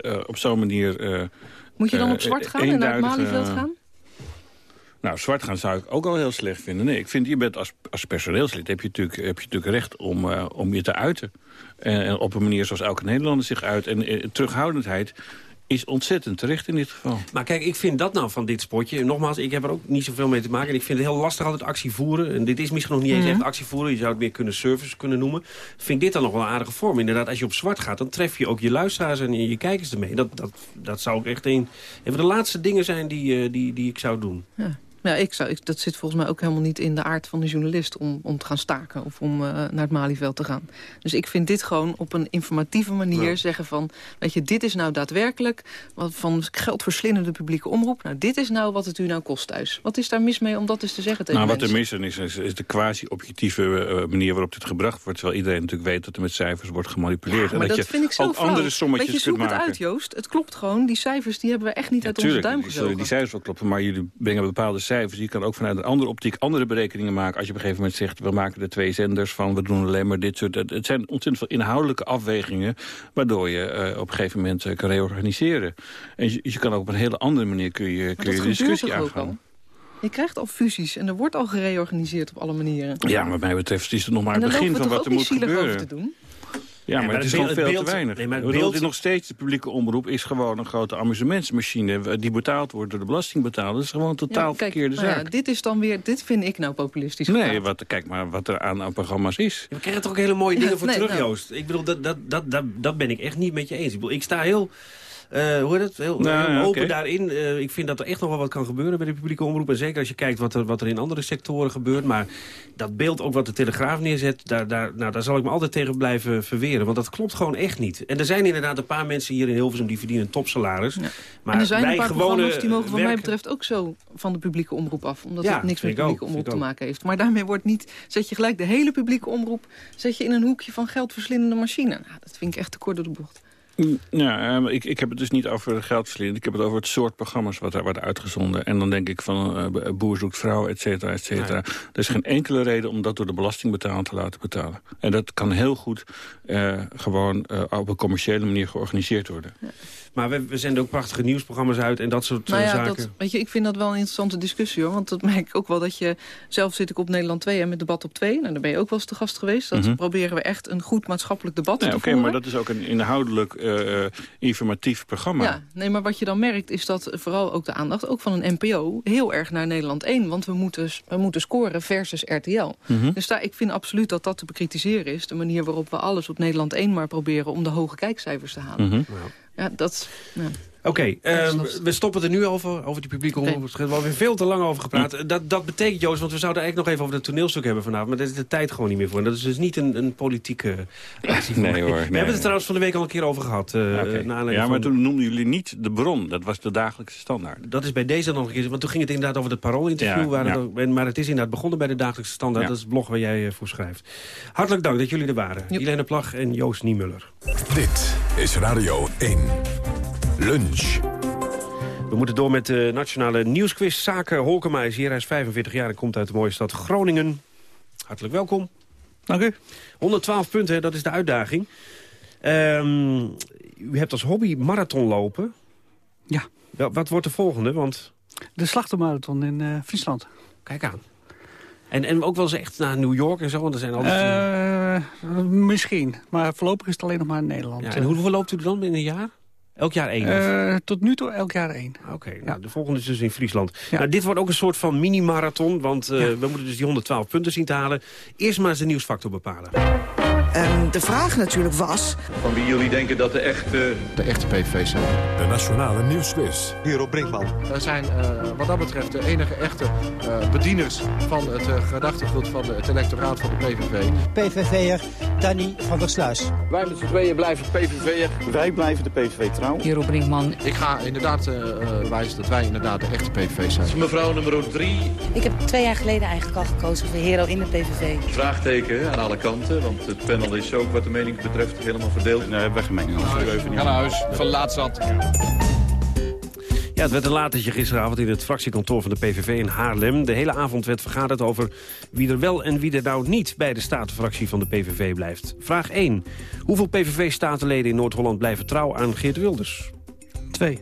eh, op zo'n manier eh, Moet je dan eh, op zwart gaan en naar Malieveld gaan? Nou, zwart gaan zou ik ook al heel slecht vinden. Nee, ik vind, je bent als, als personeelslid heb je natuurlijk, heb je natuurlijk recht om, eh, om je te uiten. En, en op een manier zoals elke Nederlander zich uit. En eh, terughoudendheid is ontzettend terecht in dit geval. Maar kijk, ik vind dat nou van dit spotje... Nogmaals, ik heb er ook niet zoveel mee te maken. En ik vind het heel lastig altijd actie voeren. En dit is misschien nog niet eens Mhm. echt actie voeren. Je zou het meer kunnen service kunnen noemen. Vind ik dit dan nog wel een aardige vorm. Inderdaad, als je op zwart gaat, dan tref je ook je luisteraars en je, je kijkers ermee. Dat, dat, dat zou ook echt een, een van de laatste dingen zijn die, eh, die, die ik zou doen. Ja. Ja, ik zou, ik, dat zit volgens mij ook helemaal niet in de aard van de journalist... om, om te gaan staken of om eh, naar het Malieveld te gaan. Dus ik vind dit gewoon op een informatieve manier zeggen van... weet je, dit is nou daadwerkelijk wat van geldverslindende publieke omroep. Nou, dit is nou wat het u nou kost thuis. Wat is daar mis mee om dat eens te zeggen tegen Nou, wat er mis is, is, is de quasi-objectieve eh, manier waarop dit gebracht wordt. Terwijl iedereen natuurlijk weet dat er met cijfers wordt gemanipuleerd. maar en dat, je vind ik zo ook flauw. andere sommetjes Weet je, zoek kunt het maken. uit, Joost. Het klopt gewoon. Die cijfers die hebben we echt niet uit onze duim gezogen. die cijfers wel kloppen, maar jullie brengen bepaalde cijfers. Je kan ook vanuit een andere optiek andere berekeningen maken. Als je op een gegeven moment zegt, we maken er twee zenders van... we doen alleen maar dit soort... Het zijn ontzettend veel inhoudelijke afwegingen... waardoor je eh, op een gegeven moment eh, kan reorganiseren. En je, je kan ook op een hele andere manier kun je, Maar kun je de discussie aangaan. Je krijgt al fusies en er wordt al gereorganiseerd op alle manieren. Ja, wat mij betreft is het nog maar het begin van wat er moet gebeuren. te doen? Ja, maar maar het is gewoon veel te weinig. nee, maar het Ik bedoel, beeld- het is nog steeds, de publieke omroep is gewoon een grote amusementsmachine... die betaald wordt door de belastingbetaler. Dat is gewoon een totaal Ja, kijk, verkeerde nou ja, zaak. dit is dan weer, dit vind ik nou populistisch. Nee, wat, kijk maar wat er aan, aan programma's is. We krijgen toch ook hele mooie dingen Ja, voor nee, terug, nou. Joost. Ik bedoel, dat, dat, dat, dat, dat ben ik echt niet met je eens. Ik, bedoel, ik sta heel... eh, hoe heet het? Heel, Nou, heel ja, open daarin. Eh, ik vind dat er echt nog wel wat kan gebeuren bij de publieke omroep. En zeker als je kijkt wat er, wat er in andere sectoren gebeurt. Maar dat beeld ook wat de Telegraaf neerzet... Daar, daar, nou, daar zal ik me altijd tegen blijven verweren. Want dat klopt gewoon echt niet. En er zijn inderdaad een paar mensen hier in Hilversum... die verdienen een topsalaris. Maar en er zijn wij een paar programma's die mogen wat mij betreft ook zo van de publieke omroep af. Omdat Ja, het niks met ik publieke ook, omroep te maken heeft. Maar daarmee wordt niet, zet je gelijk de hele publieke omroep zet je in een hoekje van geldverslindende machine. Nou, dat vind ik echt te kort door de bocht. Ja, ik, ik heb het dus niet over geldverslinding. Ik heb het over het soort programma's wat er wordt uitgezonden. En dan denk ik van eh, boer zoekt vrouw, et cetera, et cetera. Er is geen enkele reden om dat door de belastingbetaler te laten betalen. En dat kan heel goed eh, gewoon eh, op een commerciële manier georganiseerd worden. Maar we, we zenden ook prachtige nieuwsprogramma's uit en dat soort Nou ja, zaken. dat, weet je, ik vind dat wel een interessante discussie hoor. Want dat merk ik ook wel dat je... Zelf zit ik op Nederland 2 en met debat op 2. Nou, daar ben je ook wel eens te gast geweest. Dat Mhm. proberen we echt een goed maatschappelijk debat Nee, te Oké, voeren. maar dat is ook een inhoudelijk eh, eh, informatief programma. Ja, nee, maar wat je dan merkt is dat vooral ook de aandacht, ook van een NPO, heel erg naar Nederland 1. Want we moeten, we moeten scoren versus RTL. Mhm. Dus daar, ik vind absoluut dat dat te bekritiseren is. De manier waarop we alles op Nederland 1 maar proberen om de hoge kijkcijfers te halen. Mhm. Ja, dat... Ja. Oké, ehm, we stoppen er nu over, over die publieke omroep. Er is wel weer veel te lang over gepraat. Dat, dat betekent, Joost, want we zouden eigenlijk nog even over het toneelstuk hebben vanavond. Maar daar is de tijd gewoon niet meer voor. En dat is dus niet een, een politieke actie. Nee hoor, We hebben het er trouwens van de week al een keer over gehad. eh, Oké. naar aanleiding Ja, maar van- toen noemden jullie niet de bron. Dat was de dagelijkse standaard. Dat is bij deze nog een keer. Want toen ging het inderdaad over het paroolinterview. Ja, waar het ja. ook- en- maar het is inderdaad begonnen bij de dagelijkse standaard. Ja. Dat is het blog waar jij eh, voor schrijft. Hartelijk dank dat jullie er waren. Helene Plag en Joost Niemuller. Dit is Radio 1. Lunch. We moeten door met de nationale nieuwsquiz. Zaken Holkema is hier. Hij is 45 jaar en komt uit de mooie stad Groningen. Hartelijk welkom. Dank u. 112 punten, dat is de uitdaging. Ehm, u hebt als hobby marathon lopen. Ja. Wel, wat wordt de volgende? Want... De slachtermarathon in uh, Friesland. Kijk aan. En, en ook wel eens echt naar New York en zo? Want er zijn altijd... Uh, misschien. Maar voorlopig is het alleen nog maar in Nederland. Ja, en hoeveel loopt u er dan in een jaar? Elk jaar één? Uh, tot nu toe elk jaar één. Oké, okay, nou, de volgende is dus in Friesland. Ja. Nou, dit wordt ook een soort van mini-marathon, want uh, ja. we moeten dus die 112 punten zien te halen. Eerst maar eens de nieuwsfactor bepalen. De vraag natuurlijk was... Van wie jullie denken dat de echte, de echte PVV's zijn. De Nationale Nieuwsquiz. Hero Brinkman. Er zijn uh, wat dat betreft de enige echte uh, bedieners van het uh, gedachtegoed van het electoraat van de PVV. PVV'er Danny van der Sluis. Wij met z'n tweeën blijven PVV'er. Wij blijven de PVV trouw. Hero Brinkman. Ik ga inderdaad wijzen dat wij inderdaad de echte PVV's zijn. Mevrouw nummer drie. Ik heb twee jaar geleden eigenlijk al gekozen voor Hero in de PVV. Vraagteken aan alle kanten, want het panel is ook wat de mening betreft helemaal verdeeld. Nee, hebben we geen mening over. Ga naar huis, verlaat zat. Ja, het werd een latertje gisteravond in het fractiekantoor van de PVV in Haarlem. De hele avond werd vergaderd over wie er wel en wie er nou niet bij de statenfractie van de PVV blijft. Vraag 1. Hoeveel PVV-statenleden in Noord-Holland blijven trouw aan Geert Wilders? Twee.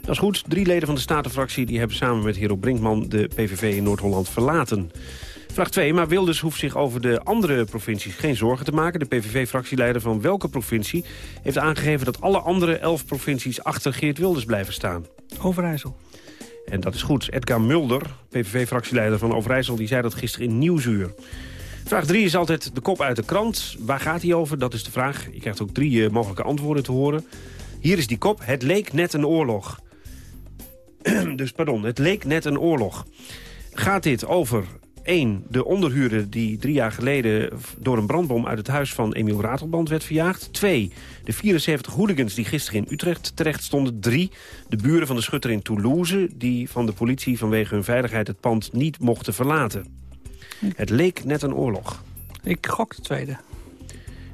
Dat is goed. Drie leden van de statenfractie die hebben samen met Hero Brinkman de PVV in Noord-Holland verlaten. Vraag 2. Maar Wilders hoeft zich over de andere provincies geen zorgen te maken. De PVV-fractieleider van welke provincie heeft aangegeven... dat alle andere elf provincies achter Geert Wilders blijven staan? Overijssel. En dat is goed. Edgar Mulder, PVV-fractieleider van Overijssel... die zei dat gisteren in Nieuwsuur. Vraag 3 is altijd de kop uit de krant. Waar gaat hij over? Dat is de vraag. Je krijgt ook drie uh, mogelijke antwoorden te horen. Hier is die kop. Het leek net een oorlog. dus pardon, het leek net een oorlog. Gaat dit over 1. De onderhuurder die drie jaar geleden door een brandbom uit het huis van Emiel Ratelband werd verjaagd. 2. De 74 hooligans die gisteren in Utrecht terecht stonden. 3. De buren van de schutter in Toulouse die van de politie vanwege hun veiligheid het pand niet mochten verlaten. Het leek net een oorlog. Ik gok de tweede.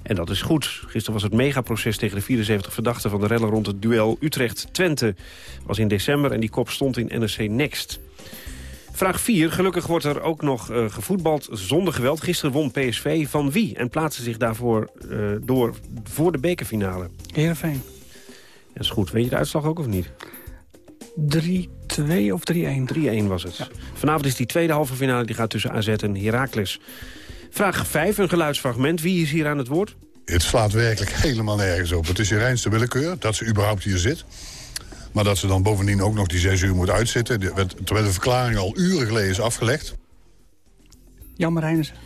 En dat is goed. Gisteren was het megaproces tegen de 74 verdachten van de rellen rond het duel Utrecht-Twente. was in december en die kop stond in NRC Next. Vraag 4. Gelukkig wordt er ook nog uh, gevoetbald zonder geweld. Gisteren won PSV van wie? En plaatste zich daarvoor uh, door voor de bekerfinale. Heerenveen. Dat is goed. Weet je de uitslag ook of niet? 3-2 of 3-1? 3-1 was het. Ja. Vanavond is die tweede halve finale. Die gaat tussen AZ en Heracles. Vraag 5. Een geluidsfragment. Wie is hier aan het woord? Het slaat werkelijk helemaal nergens op. Het is je reinste willekeur dat ze überhaupt hier zit. Maar dat ze dan bovendien ook nog die zes uur moet uitzitten... terwijl de verklaring al uren geleden is afgelegd. Jan Marijnissen.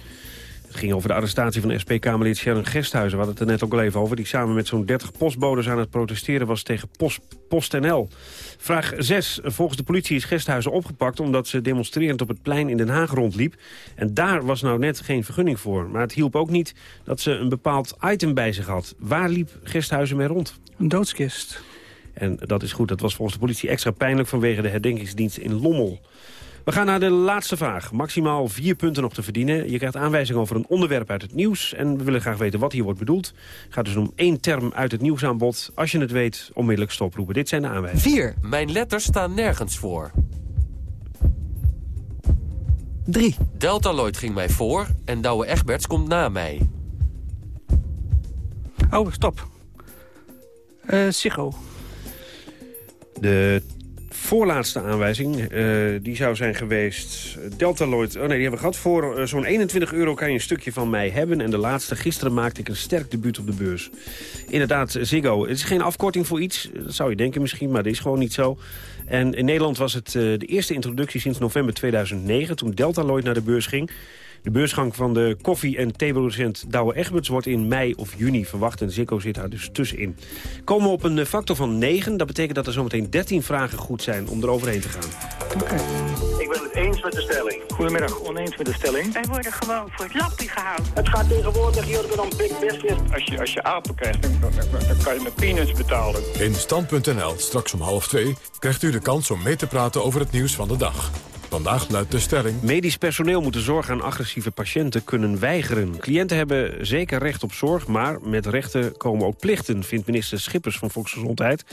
Het ging over de arrestatie van SP-Kamerlid Sharon Gesthuizen. We hadden het er net ook al even over. Die samen met zo'n 30 postbodes aan het protesteren was tegen Post, PostNL. Vraag 6. Volgens de politie is Gesthuizen opgepakt... omdat ze demonstrerend op het plein in Den Haag rondliep. En daar was nou net geen vergunning voor. Maar het hielp ook niet dat ze een bepaald item bij zich had. Waar liep Gesthuizen mee rond? Een doodskist. En dat is goed. Dat was volgens de politie extra pijnlijk vanwege de herdenkingsdienst in Lommel. We gaan naar de laatste vraag. Maximaal vier punten nog te verdienen. Je krijgt aanwijzing over een onderwerp uit het nieuws. En we willen graag weten wat hier wordt bedoeld. Het gaat dus om één term uit het nieuwsaanbod. Als je het weet, onmiddellijk stoproepen. Dit zijn de aanwijzingen. 4. Mijn letters staan nergens voor. 3. Deltaloid ging mij voor en Douwe Egberts komt na mij. Oh, stop. Uh, Sigo. De voorlaatste aanwijzing, uh, die zou zijn geweest... Deltaloid, oh nee, die hebben we gehad. Voor uh, zo'n 21 euro kan je een stukje van mij hebben. En de laatste, gisteren maakte ik een sterk debuut op de beurs. Inderdaad, Ziggo. Het is geen afkorting voor iets, dat zou je denken misschien, maar dat is gewoon niet zo. En in Nederland was het de eerste introductie sinds november 2009... toen Deltaloid naar de beurs ging... De beursgang van de koffie- en theeproducent Douwe Egberts wordt in mei of juni verwacht. En Zikko zit daar dus tussenin. Komen we op een factor van 9. Dat betekent dat er zometeen 13 vragen goed zijn om eroverheen te gaan. Oké. Ik ben het eens met de stelling. Goedemiddag, oneens met de stelling. Wij worden gewoon voor het lappie gehouden. Het gaat tegenwoordig hier om big business. Als je, als je apen krijgt, dan, dan, dan kan je met peanuts betalen. In Stand.nl, straks om half twee, krijgt u de kans om mee te praten over het nieuws van de dag. Vandaag luidt de stelling. Medisch personeel moet de zorg aan agressieve patiënten kunnen weigeren. Cliënten hebben zeker recht op zorg, maar met rechten komen ook plichten... vindt minister Schippers van Volksgezondheid.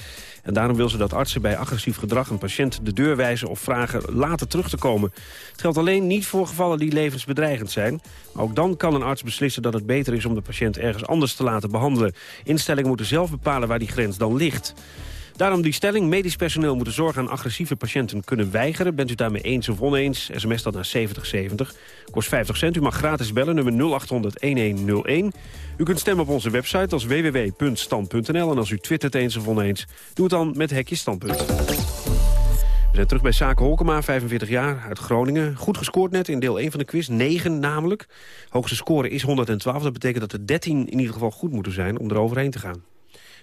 En daarom wil ze dat artsen bij agressief gedrag een patiënt de deur wijzen... of vragen later terug te komen. Het geldt alleen niet voor gevallen die levensbedreigend zijn. Maar ook dan kan een arts beslissen dat het beter is om de patiënt ergens anders te laten behandelen. Instellingen moeten zelf bepalen waar die grens dan ligt. Daarom die stelling, medisch personeel moet de zorg aan agressieve patiënten kunnen weigeren. Bent u daarmee eens of oneens, sms dat naar 7070. Kost 50 cent, u mag gratis bellen, nummer 0800-1101. U kunt stemmen op onze website als www.stand.nl. En als u twittert eens of oneens, doe het dan met hekje standpunt. We zijn terug bij Zaken Holkema, 45 jaar, uit Groningen. Goed gescoord net in deel 1 van de quiz, 9 namelijk. Hoogste score is 112, dat betekent dat er 13 in ieder geval goed moeten zijn... om er overheen te gaan.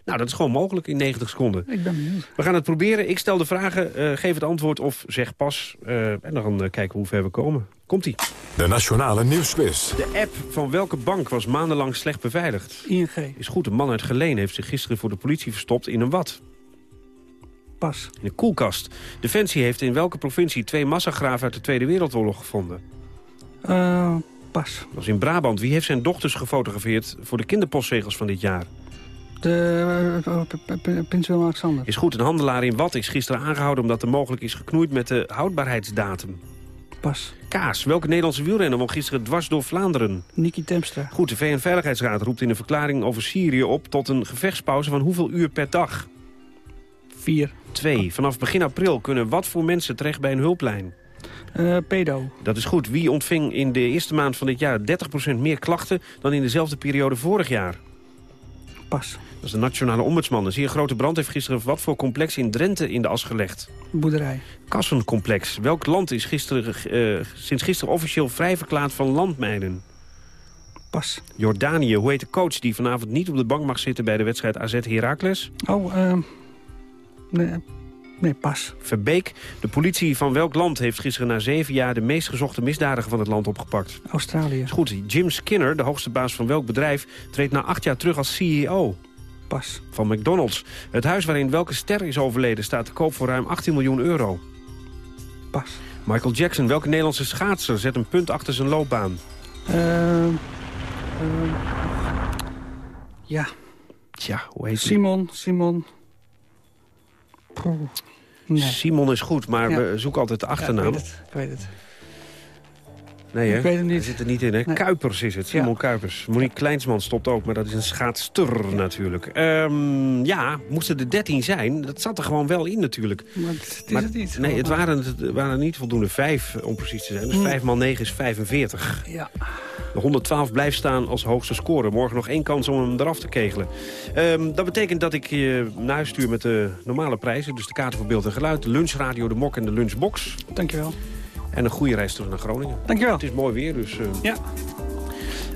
Nou, dat is gewoon mogelijk in 90 seconden. Ik ben benieuwd. We gaan het proberen. Ik stel de vragen, uh, geef het antwoord of zeg pas. Uh, en dan gaan we kijken hoe ver we komen. Komt-ie. De Nationale Nieuwsquiz. De app van welke bank was maandenlang slecht beveiligd? ING. Is goed, een man uit Geleen heeft zich gisteren voor de politie verstopt in een wat? Pas. In een koelkast. Defensie heeft in welke provincie twee massagraven uit de Tweede Wereldoorlog gevonden? Uh, pas. Dat was in Brabant. Wie heeft zijn dochters gefotografeerd voor de kinderpostzegels van dit jaar? De uh, Prins Willem-Alexander. Is goed, een handelaar in Wat is gisteren aangehouden... omdat er mogelijk is geknoeid met de houdbaarheidsdatum. Pas. Kaas. Welke Nederlandse wielrenner won gisteren dwars door Vlaanderen? Niki Temstra. Goed, de VN-veiligheidsraad roept in een verklaring over Syrië op... tot een gevechtspauze van hoeveel uur per dag? Vier. Twee. Vanaf begin april kunnen wat voor mensen terecht bij een hulplijn? Uh, pedo. Dat is goed. Wie ontving in de eerste maand van dit jaar 30% meer klachten... dan in dezelfde periode vorig jaar? Pas. Dat is de nationale ombudsman. Een zeer grote brand heeft gisteren wat voor complex in Drenthe in de as gelegd? Boerderij. Kassencomplex. Welk land is gisteren, uh, sinds gisteren officieel vrij verklaard van landmijnen? Pas. Jordanië. Hoe heet de coach die vanavond niet op de bank mag zitten bij de wedstrijd AZ Heracles? Oh, eh... Uh, nee, nee, pas. Verbeek. De politie van welk land heeft gisteren na zeven jaar... de meest gezochte misdadiger van het land opgepakt? Australië. Is goed. Jim Skinner, de hoogste baas van welk bedrijf... treedt na acht jaar terug als CEO? Pas. Van McDonald's. Het huis waarin welke ster is overleden... staat te koop voor ruim 18 miljoen euro? Pas. Michael Jackson. Welke Nederlandse schaatser zet een punt achter zijn loopbaan? Uh, uh, ja. Tja, hoe heet Simon, Simon. Nee. Simon is goed, maar ja. we zoeken altijd de achternaam. Ja, ik, weet het, ik weet het. Nee, hè? Ik weet het niet. Hij zit er niet in, hè? Nee. Kuipers is het, Simon Ja. Kuipers. Monique Kleinsman stopt ook, maar dat is een schaatster natuurlijk. Ehm, ja, moesten er 13 zijn, dat zat er gewoon wel in natuurlijk. Maar het is Maar- het niet. Nee, het waren, het waren niet voldoende vijf om precies te zijn. Dus Hm. 5 maal 9 is 45. Ja. De 112 blijft staan als hoogste score. Morgen nog één kans om hem eraf te kegelen. Ehm, dat betekent dat ik je naar huis stuur met de normale prijzen. Dus de kaarten voor beeld en geluid, de lunchradio, de mok en de lunchbox. Dankjewel. En een goede reis terug naar Groningen. Dankjewel. Het is mooi weer, dus... eh, Ja.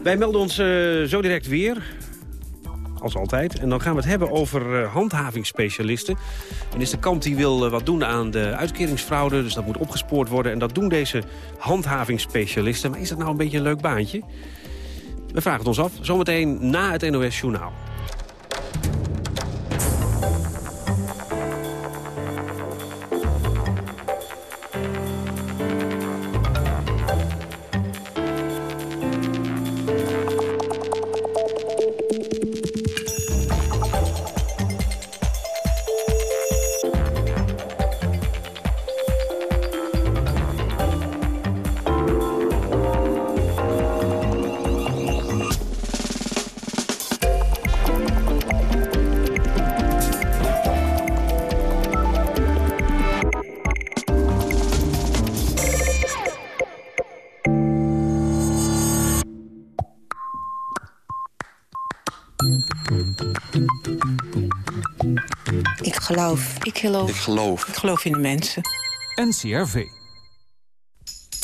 Wij melden ons eh, zo direct weer. Als altijd. En dan gaan we het hebben over eh, handhavingsspecialisten. Minister Kamp die wil wat doen aan de uitkeringsfraude. Dus dat moet opgespoord worden. En dat doen deze handhavingsspecialisten. Maar is dat nou een beetje een leuk baantje? We vragen het ons af. Zometeen na het NOS Journaal. Geloof. Ik geloof. Ik geloof. In de mensen. NCRV.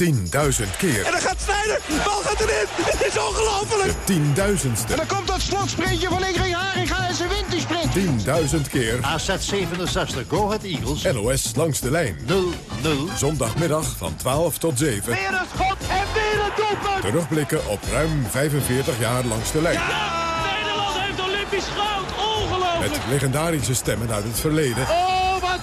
10.000 keer. En dan gaat Snijder. De bal gaat erin. Het is ongelooflijk. De tienduizendste. En dan komt dat slotsprintje van Ingrid Haringa en ze wint die sprint. 10.000 keer. AZ 67, Go Ahead Eagles. NOS langs de lijn. 0-0. Zondagmiddag van 12 tot 7. Weer een schot en weer een doelpunt. Terugblikken op ruim 45 jaar langs de lijn. Nederland heeft Olympisch goud. Ongelooflijk. Met legendarische stemmen uit het verleden. Oh,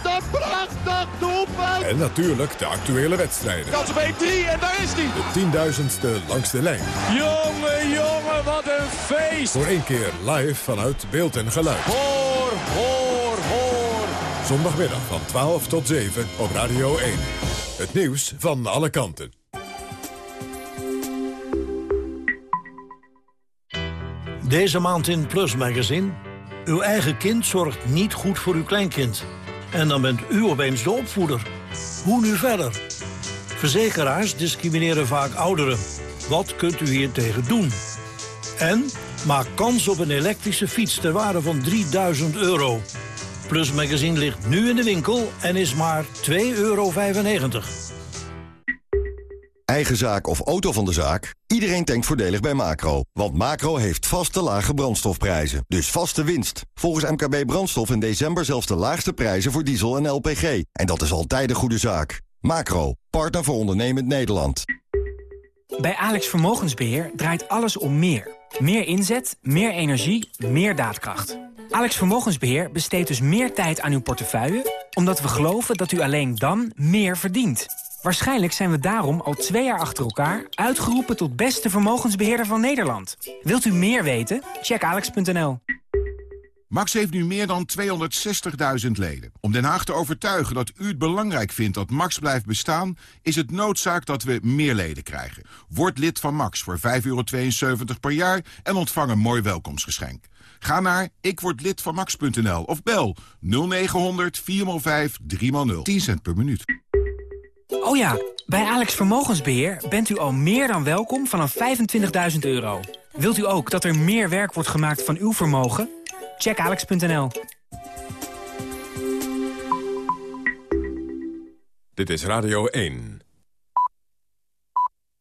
wat een prachtig doelpunt. En natuurlijk de actuele wedstrijden. Kans op 1-3 en daar is hij. De tienduizendste langs de lijn. Jongen, jongen, wat een feest. Voor één keer live vanuit beeld en geluid. Hoor, hoor, hoor. Zondagmiddag van 12 tot 7 op Radio 1. Het nieuws van alle kanten. Deze maand in Plus Magazine. Uw eigen kind zorgt niet goed voor uw kleinkind. En dan bent u opeens de opvoeder. Hoe nu verder? Verzekeraars discrimineren vaak ouderen. Wat kunt u hier tegen doen? En maak kans op een elektrische fiets ter waarde van 3000 euro. Plus Magazine ligt nu in de winkel en is maar 2,95 euro. Eigen zaak of auto van de zaak? Iedereen denkt voordelig bij Macro. Want Macro heeft vaste lage brandstofprijzen. Dus vaste winst. Volgens MKB Brandstof in december zelfs de laagste prijzen voor diesel en LPG. En dat is altijd een goede zaak. Macro, partner voor ondernemend Nederland. Bij Alex Vermogensbeheer draait alles om meer. Meer inzet, meer energie, meer daadkracht. Alex Vermogensbeheer besteedt dus meer tijd aan uw portefeuille... omdat we geloven dat u alleen dan meer verdient. Waarschijnlijk zijn we daarom al twee jaar achter elkaar... uitgeroepen tot beste vermogensbeheerder van Nederland. Wilt u meer weten? Check alex.nl. Max heeft nu meer dan 260.000 leden. Om Den Haag te overtuigen dat u het belangrijk vindt dat Max blijft bestaan... is het noodzaak dat we meer leden krijgen. Word lid van Max voor 5,72 per jaar en ontvang een mooi welkomstgeschenk. Ga naar ikwordlidvanmax.nl of bel 0900 405 3x0. 10 cent per minuut. Oh ja, bij Alex Vermogensbeheer bent u al meer dan welkom vanaf 25.000 euro. Wilt u ook dat er meer werk wordt gemaakt van uw vermogen? Check alex.nl. Dit is Radio 1.